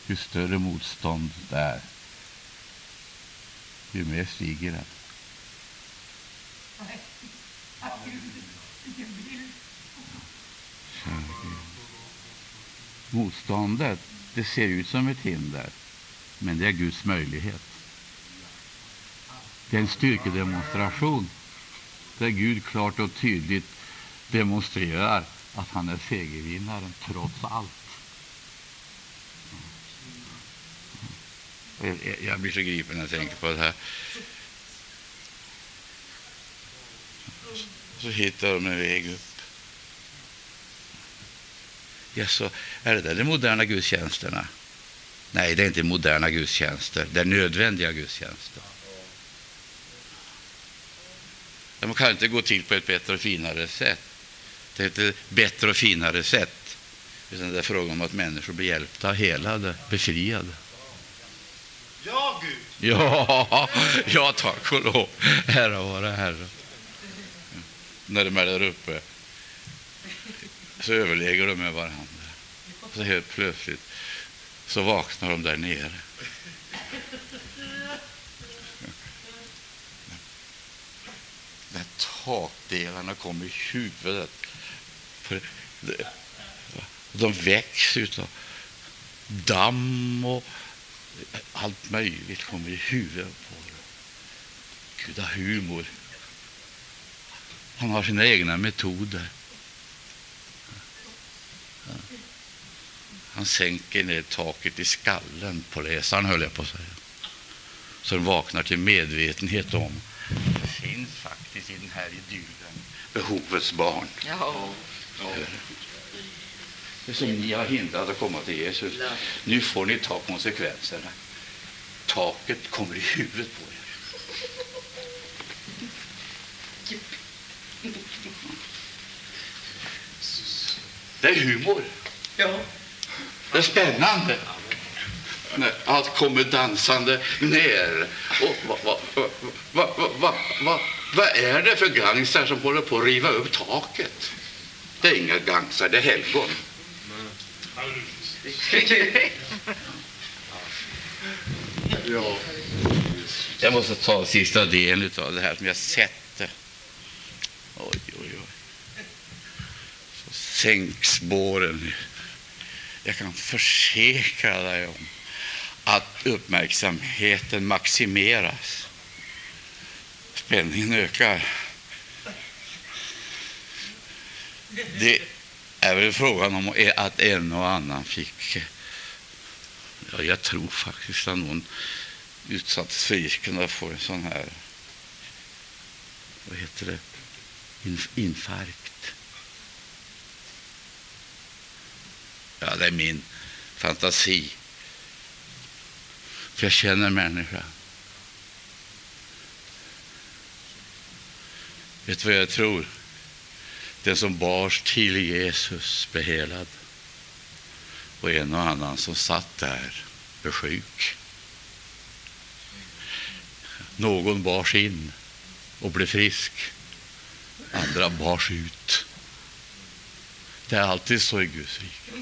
Ju större motstånd det är, ju mer stiger den. Motståndet, det ser ut som ett hinder, men det är Guds möjlighet. Det är en styrkedemonstration där Gud klart och tydligt demonstrerar att han är segervinnaren trots allt. Jag, jag blir så gripen när jag tänker på det här. Så hittar de en väg upp. Ja, så är det där de moderna gudstjänsterna? Nej, det är inte moderna gudstjänster. Det är nödvändiga gudstjänster. De kan inte gå till på ett bättre och finare sätt. Det är inte bättre och finare sätt. Utan det är fråga om att människor blir hjälpta, helade, befriade. Ja, Gud. Ja, (laughs) ja tack och lov. Ära vara Herre. När de är där uppe så överlägger de med varandra. Så helt plötsligt så vaknar de där nere. När takdelarna kommer i huvudet. De väcks av damm och allt möjligt kommer i huvudet på dem. Gud har humor. Han har sina egna metoder. Han sänker ner taket i skallen på läsaren, höll jag på att säga. Så de vaknar till medvetenhet om det finns faktiskt i den här idyllen behovets barn. Ja. Det som ni har hindrat att komma till Jesus. Nu får ni ta konsekvenserna. Taket kommer i huvudet på er. Det är humor. Ja. Det är spännande. Allt kommer dansande ner. Och vad, vad, vad, vad, vad, vad, är det för gangsar som håller på att riva upp taket? Det är inga gangsar, det är helgon. Ja. Jag måste ta sista delen av det här som jag sett. Oj, oj, oj. Så sänks spåren. Jag kan försäkra dig om att uppmärksamheten maximeras. Spänningen ökar. Det är väl frågan om att en och annan fick... Ja, jag tror faktiskt att någon utsattes för risken att få en sån här... Vad heter det? Inf infarkt. Ja, det är min fantasi. För jag känner människan. Vet du vad jag tror? Den som bars till Jesus blev helad. Och en och annan som satt där blev sjuk. Någon bars in och blev frisk. Andra bars ut. Det är alltid så i Guds rike.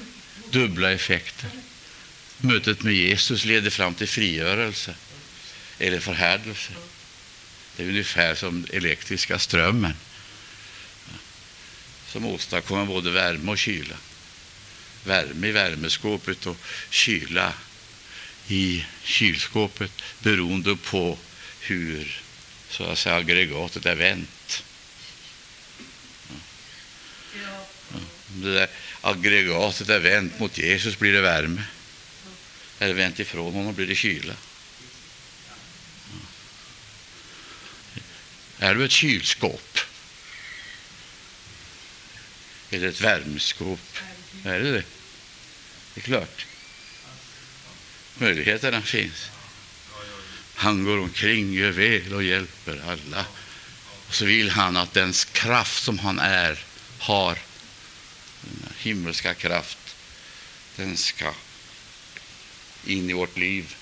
Dubbla effekter. Mötet med Jesus leder fram till frigörelse eller förhärdelse. Det är ungefär som elektriska strömmen som åstadkommer både värme och kyla. Värme i värmeskåpet och kyla i kylskåpet beroende på hur så att säga, aggregatet är vänt. Om det där aggregatet är vänt mot Jesus blir det värme. Är det vänt ifrån honom blir det kyla. Är du ett kylskåp? Eller ett värmeskåp? Är det det? Det är klart. Möjligheterna finns. Han går omkring, gör väl och hjälper alla. Och så vill han att den kraft som han är, har, den himmelska kraft, den ska in i vårt liv.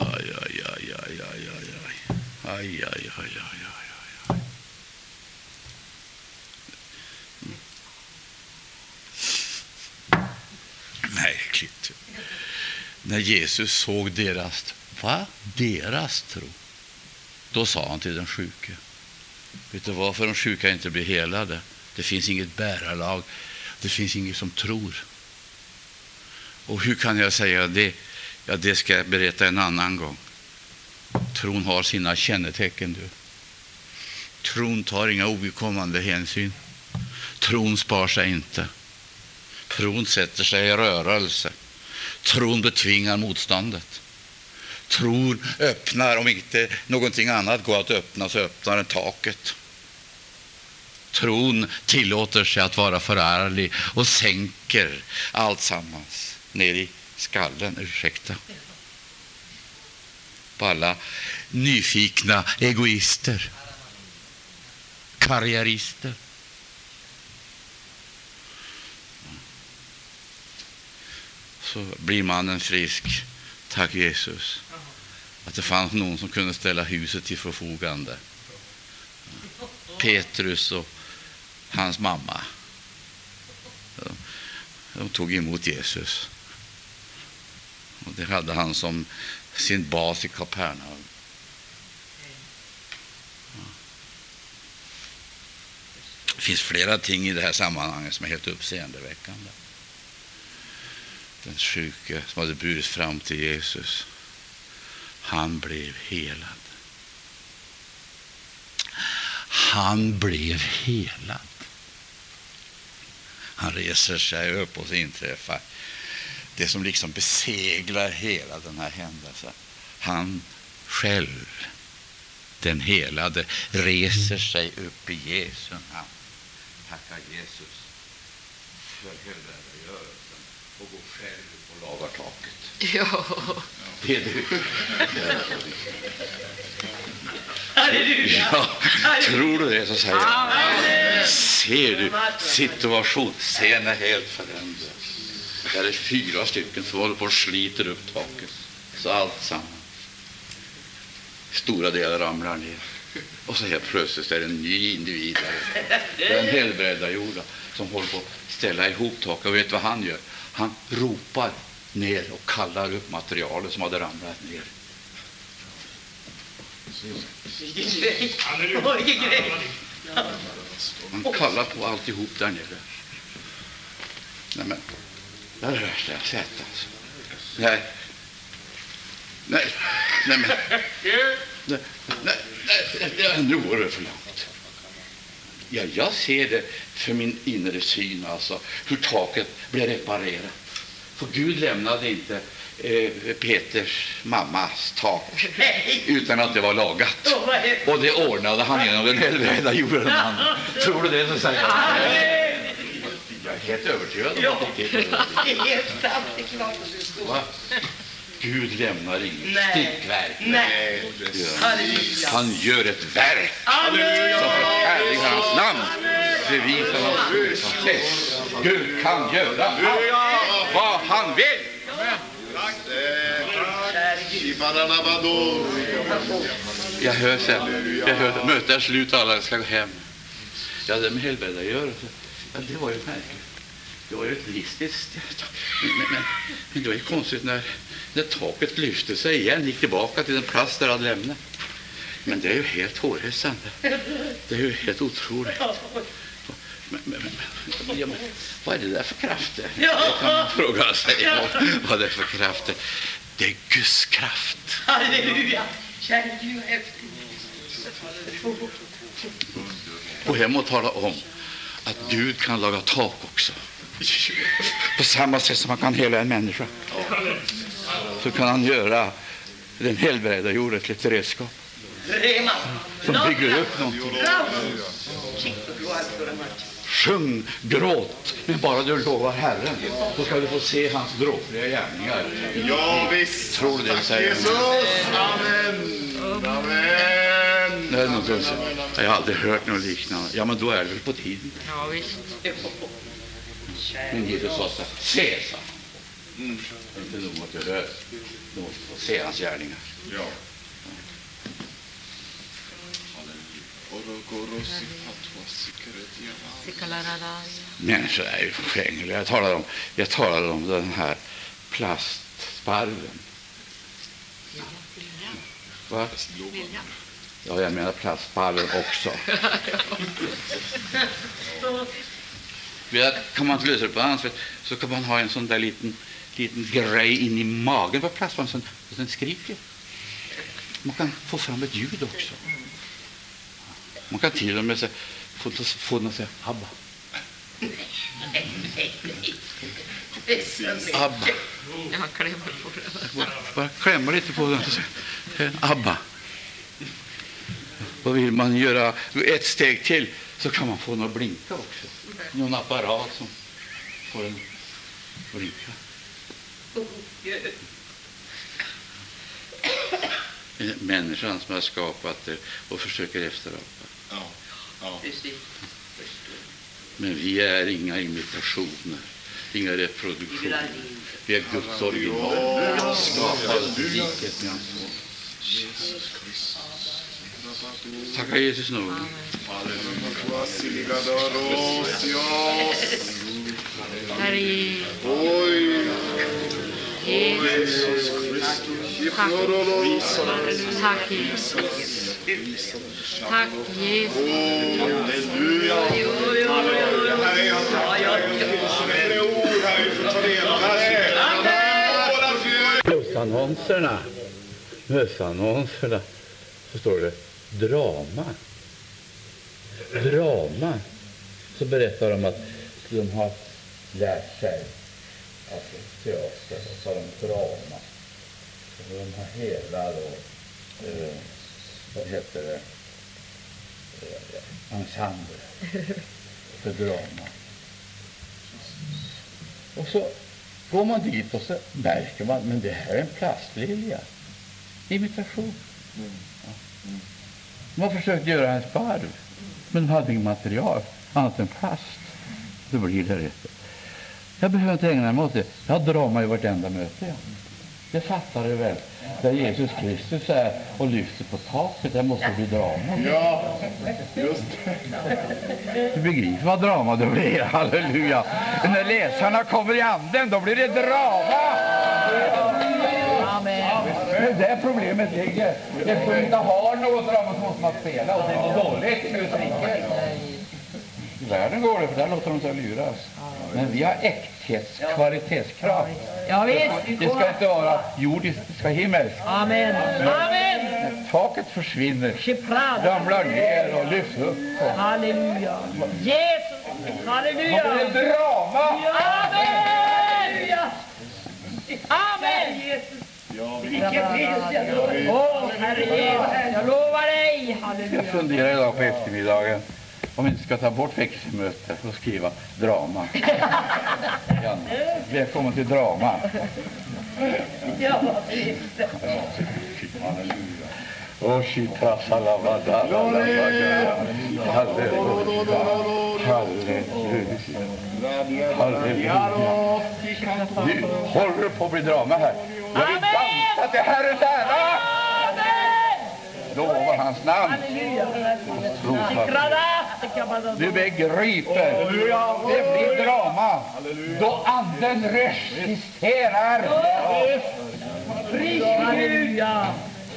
Aj, aj, aj, aj, aj, aj, aj. Aj, aj, aj, aj, aj, Mm. Märkligt. När Jesus såg deras, va? deras tro, då sa han till den sjuke, vet du varför de sjuka inte blir helade? Det finns inget bärarlag, det finns ingen som tror. Och hur kan jag säga det? Ja, det ska jag berätta en annan gång. Tron har sina kännetecken. Du. Tron tar inga ovidkommande hänsyn. Tron spar sig inte. Tron sätter sig i rörelse. Tron betvingar motståndet. Tron öppnar, om inte någonting annat går att öppna, så öppnar den taket. Tron tillåter sig att vara förarglig och sänker allt sammans ner i skallen. Ursäkta. På alla nyfikna egoister, karriärister. Så blir mannen frisk. Tack Jesus. Att det fanns någon som kunde ställa huset till förfogande. Petrus och hans mamma. De tog emot Jesus. Och det hade han som sin bas i Kapernaum. Det finns flera ting i det här sammanhanget som är helt uppseendeväckande. Den sjuke som hade burits fram till Jesus, han blev helad. Han blev helad. Han reser sig upp och så inträffar det som liksom beseglar hela den här händelsen. Han själv, den helade, reser sig upp i Jesu namn. Tackar Jesus för helbrägdagörelsen och går själv och lagar taket. Ja. Det är du. Halleluja. Ja, tror du det så säger jag. Ser du situationsscenen är helt förändrad. Där är fyra stycken som håller på och sliter upp taket. Så allt samman. Stora delar ramlar ner. Och så helt plötsligt är det en ny individ där. Det är en helbrägdagjorda som håller på att ställa ihop taket. Och vet du vad han gör? Han ropar ner och kallar upp materialet som hade ramlat ner. Vilken grej. Vilken grej. Han kallar på alltihop där nere. Nej, men, det är det värsta jag sett. Alltså. Nej. Nej, nej men. nej, nej, nej, nu går det för långt. Ja, jag ser det för min inre syn, alltså, hur taket blev reparerat. För Gud lämnade inte eh, Peters mammas tak utan att det var lagat. Och det ordnade han genom den helbrägda jorden. Tror du det så säger jag. Helt övertygad om att (laughs) det är helt sant, det är klart att det står. Gud lämnar inget Nej. stickverk. Nej. Gör han. Halleluja. Han gör ett verk Amen. som förhärligar hans namn. Bevisar hans trofasthet. Gud kan göra allt vad han vill. Jag hör sen, jag hör mötet är slut alla ska gå hem. Ja, det med helbrägdagörelse, ja, det var ju märkligt. Det ju ett listigt (laughs) men, men, men, det var ju konstigt när, när taket lyfte sig igen, gick tillbaka till den plats där det hade lämnat. Men det är ju helt hårresande. Det är ju helt otroligt. Men, men, men, ja, men, vad är det där för krafter? Det kan man fråga sig. Vad, vad det är för krafter? Det är Guds kraft. Halleluja. Gud, vad häftigt. Gå hem och tala om att Gud kan laga tak också. På samma sätt som han kan hela en människa. Så kan han göra den helbrägda jorden till ett redskap som bygger upp någonting. Sjung, gråt, men bara du lovar Herren så ska du få se hans dråpliga gärningar. Ja, visst. Tror du det säger Jesus. Amen. Amen. Det är något Jag har aldrig hört något liknande. Ja, men då är det väl på tiden. Ja, visst. Men Jesus sa så här, se, sa han. Inte nog att du hör, du måste få se hans gärningar. Ja. Människor är ju förfängliga. Jag talade om, jag talade om den här plastsparven. Va? Ja, jag menar plastsparven också. (laughs) (laughs) Kan man inte lösa det på annat sätt så kan man ha en sån där liten, liten grej in i magen på plastsparven så den skriker. Man kan få fram ett ljud också. Man kan till och med så, få, få den att säga Abba. Abba. Klämmer på. Bara, bara klämma lite på den. och säga, Abba. Och vill man göra ett steg till så kan man få den att blinka också. Någon apparat som får den att är Människan som har skapat det och försöker efterapa. Ja. Ja. Men vi är inga imitationer, inga reproduktioner. Vi är Guds original, skapade till likhet med hans son. Tacka Jesus någon. Herre Jesus. Oj. Jesus. Tack. Tack Jesus. Tack Jesus. Halleluja. Herre, jag tackar dig. ord, Herre, vi får ta del av Herre. Mössannonserna, mössannonserna, så står det drama. Drama. Så berättar de att de har lärt sig alltså, teater och så har de drama. Och de har hela då, eh, vad heter det, eh, ensemble för drama. Och så går man dit och så märker man men det här är en plastlilja. Imitation. Mm. Ja. Mm. De har försökt göra en sparv, men de hade inget material annat än plast. Då blir det. Jag behöver inte ägna mig åt det. Jag har drama i vartenda möte. Ja. Det fattar du väl? Där Jesus Kristus är och lyfter på taket, där måste det bli drama. Ja, just Du begriper vad drama det blir, halleluja. När läsarna kommer i anden, då blir det drama. Det är där problemet ligger. Eftersom vi inte har något drama så måste man spela och det går dåligt i Guds rike. I världen går det, för där låter de sig luras. Men vi har äkthets kvalitetskrav. Ja, visst. Det ska inte vara jordiskt, det ska himmelskt. Amen. Amen. taket försvinner, ramlar ner och lyfts upp. Och... Halleluja. Jesus. Då blir det Halleluja. drama. Amen. Amen. Åh, Herre Jesus. Jag lovar dig. Jag funderar idag på eftermiddagen om vi inte ska ta bort växelmöte och skriva drama. Välkommen till drama. Ja, Oh, shita salavada. Halleluja. Halleluja. Halleluja. Nu håller det på att bli drama här. Jag vill dansa till Herrens ära. Lova hans namn. Du begriper. Det blir drama. Då anden resisterar. Halleluja.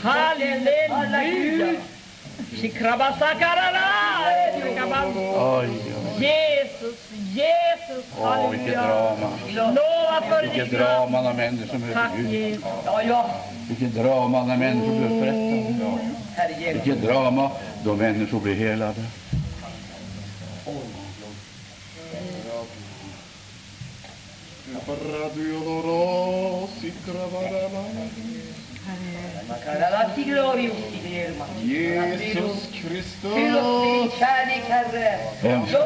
Halleluja. Oj, Jesus, Jesus, åh, vilket drama. Vilket drama när människor möter Gud. Vilket drama när människor blir upprättade. Vilket drama då människor blir helade. Karalati glorious i er Jesus Fyll Kristus. oss med din kärlek, Herre. Vem ska,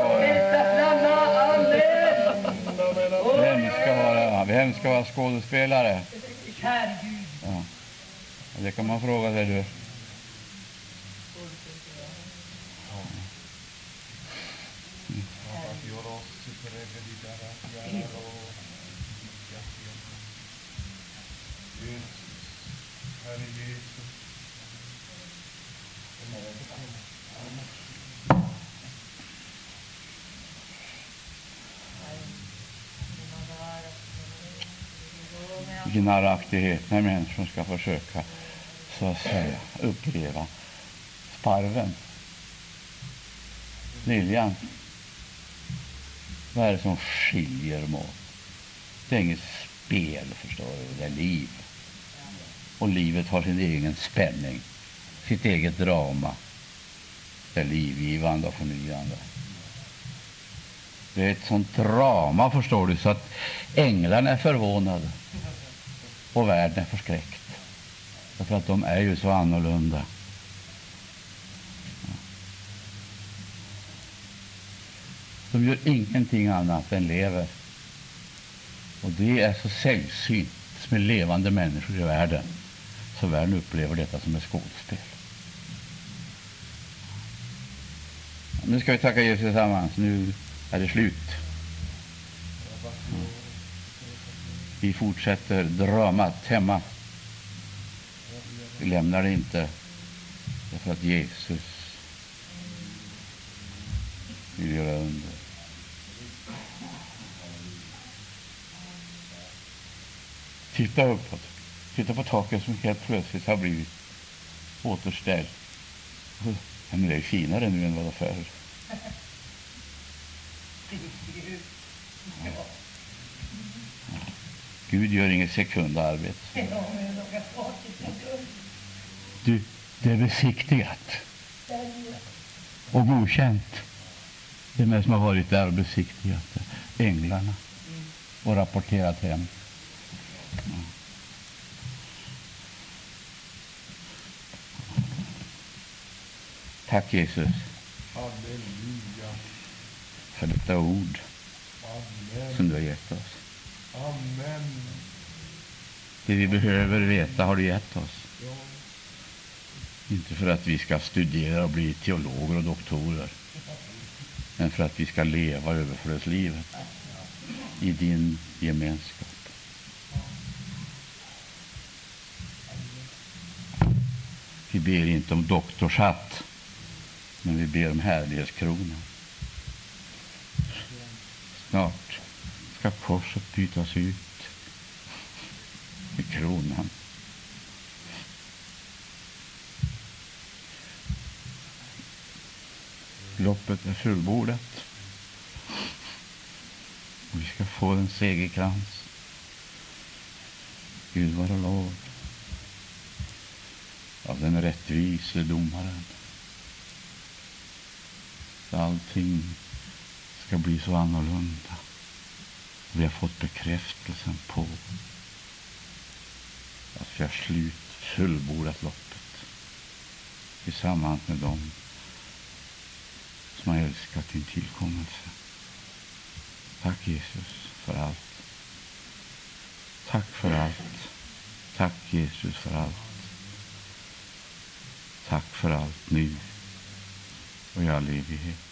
vem vara, vem ska vara skådespelare? Käre Gud. Ja. Det kan man fråga sig. Du. Vilken Gnarraktighet när människor ska försöka så att säga uppleva sparven. Liljan. Vad är det som skiljer dem åt? Det är inget spel, förstår du. Det är liv. Och livet har sin egen spänning, sitt eget drama. Det är livgivande och förnyande. Det är ett sånt drama, förstår du, så att änglarna är förvånade och världen är förskräckt. Därför att de är ju så annorlunda. De gör ingenting annat än lever. Och det är så sällsynt med levande människor i världen. Så världen upplever detta som ett skådespel. Nu ska vi tacka Jesus tillsammans. Nu är det slut. Vi fortsätter dramat hemma. Vi lämnar det inte därför att Jesus vill göra under. Titta uppåt. Titta på taket som helt plötsligt har blivit återställt. Ja, Men det är finare nu än vad det var förr. Gud gör inget sekundarbete. Du, det är besiktigat och godkänt. Det är det som har varit där och besiktigat? Änglarna. Och rapporterat hem. Tack Jesus Halleluja. för detta ord Amen. som du har gett oss. Amen. Det vi behöver veta har du gett oss. Ja. Inte för att vi ska studera och bli teologer och doktorer. Men för att vi ska leva överflödslivet i din gemenskap. Vi ber inte om doktorshatt, men vi ber om härlighetskronan. Snart ska korset bytas ut i kronan. Loppet är fullbordat. Och vi ska få en segerkrans. Gud vare lov. av den rättvise domaren. Allting ska bli så annorlunda. Vi har fått bekräftelsen på att vi har slut, fullbordat loppet tillsammans med dem som har älskat din tillkommelse. Tack Jesus för allt. Tack för allt. Tack Jesus för allt. Tack för allt nu och i all evighet.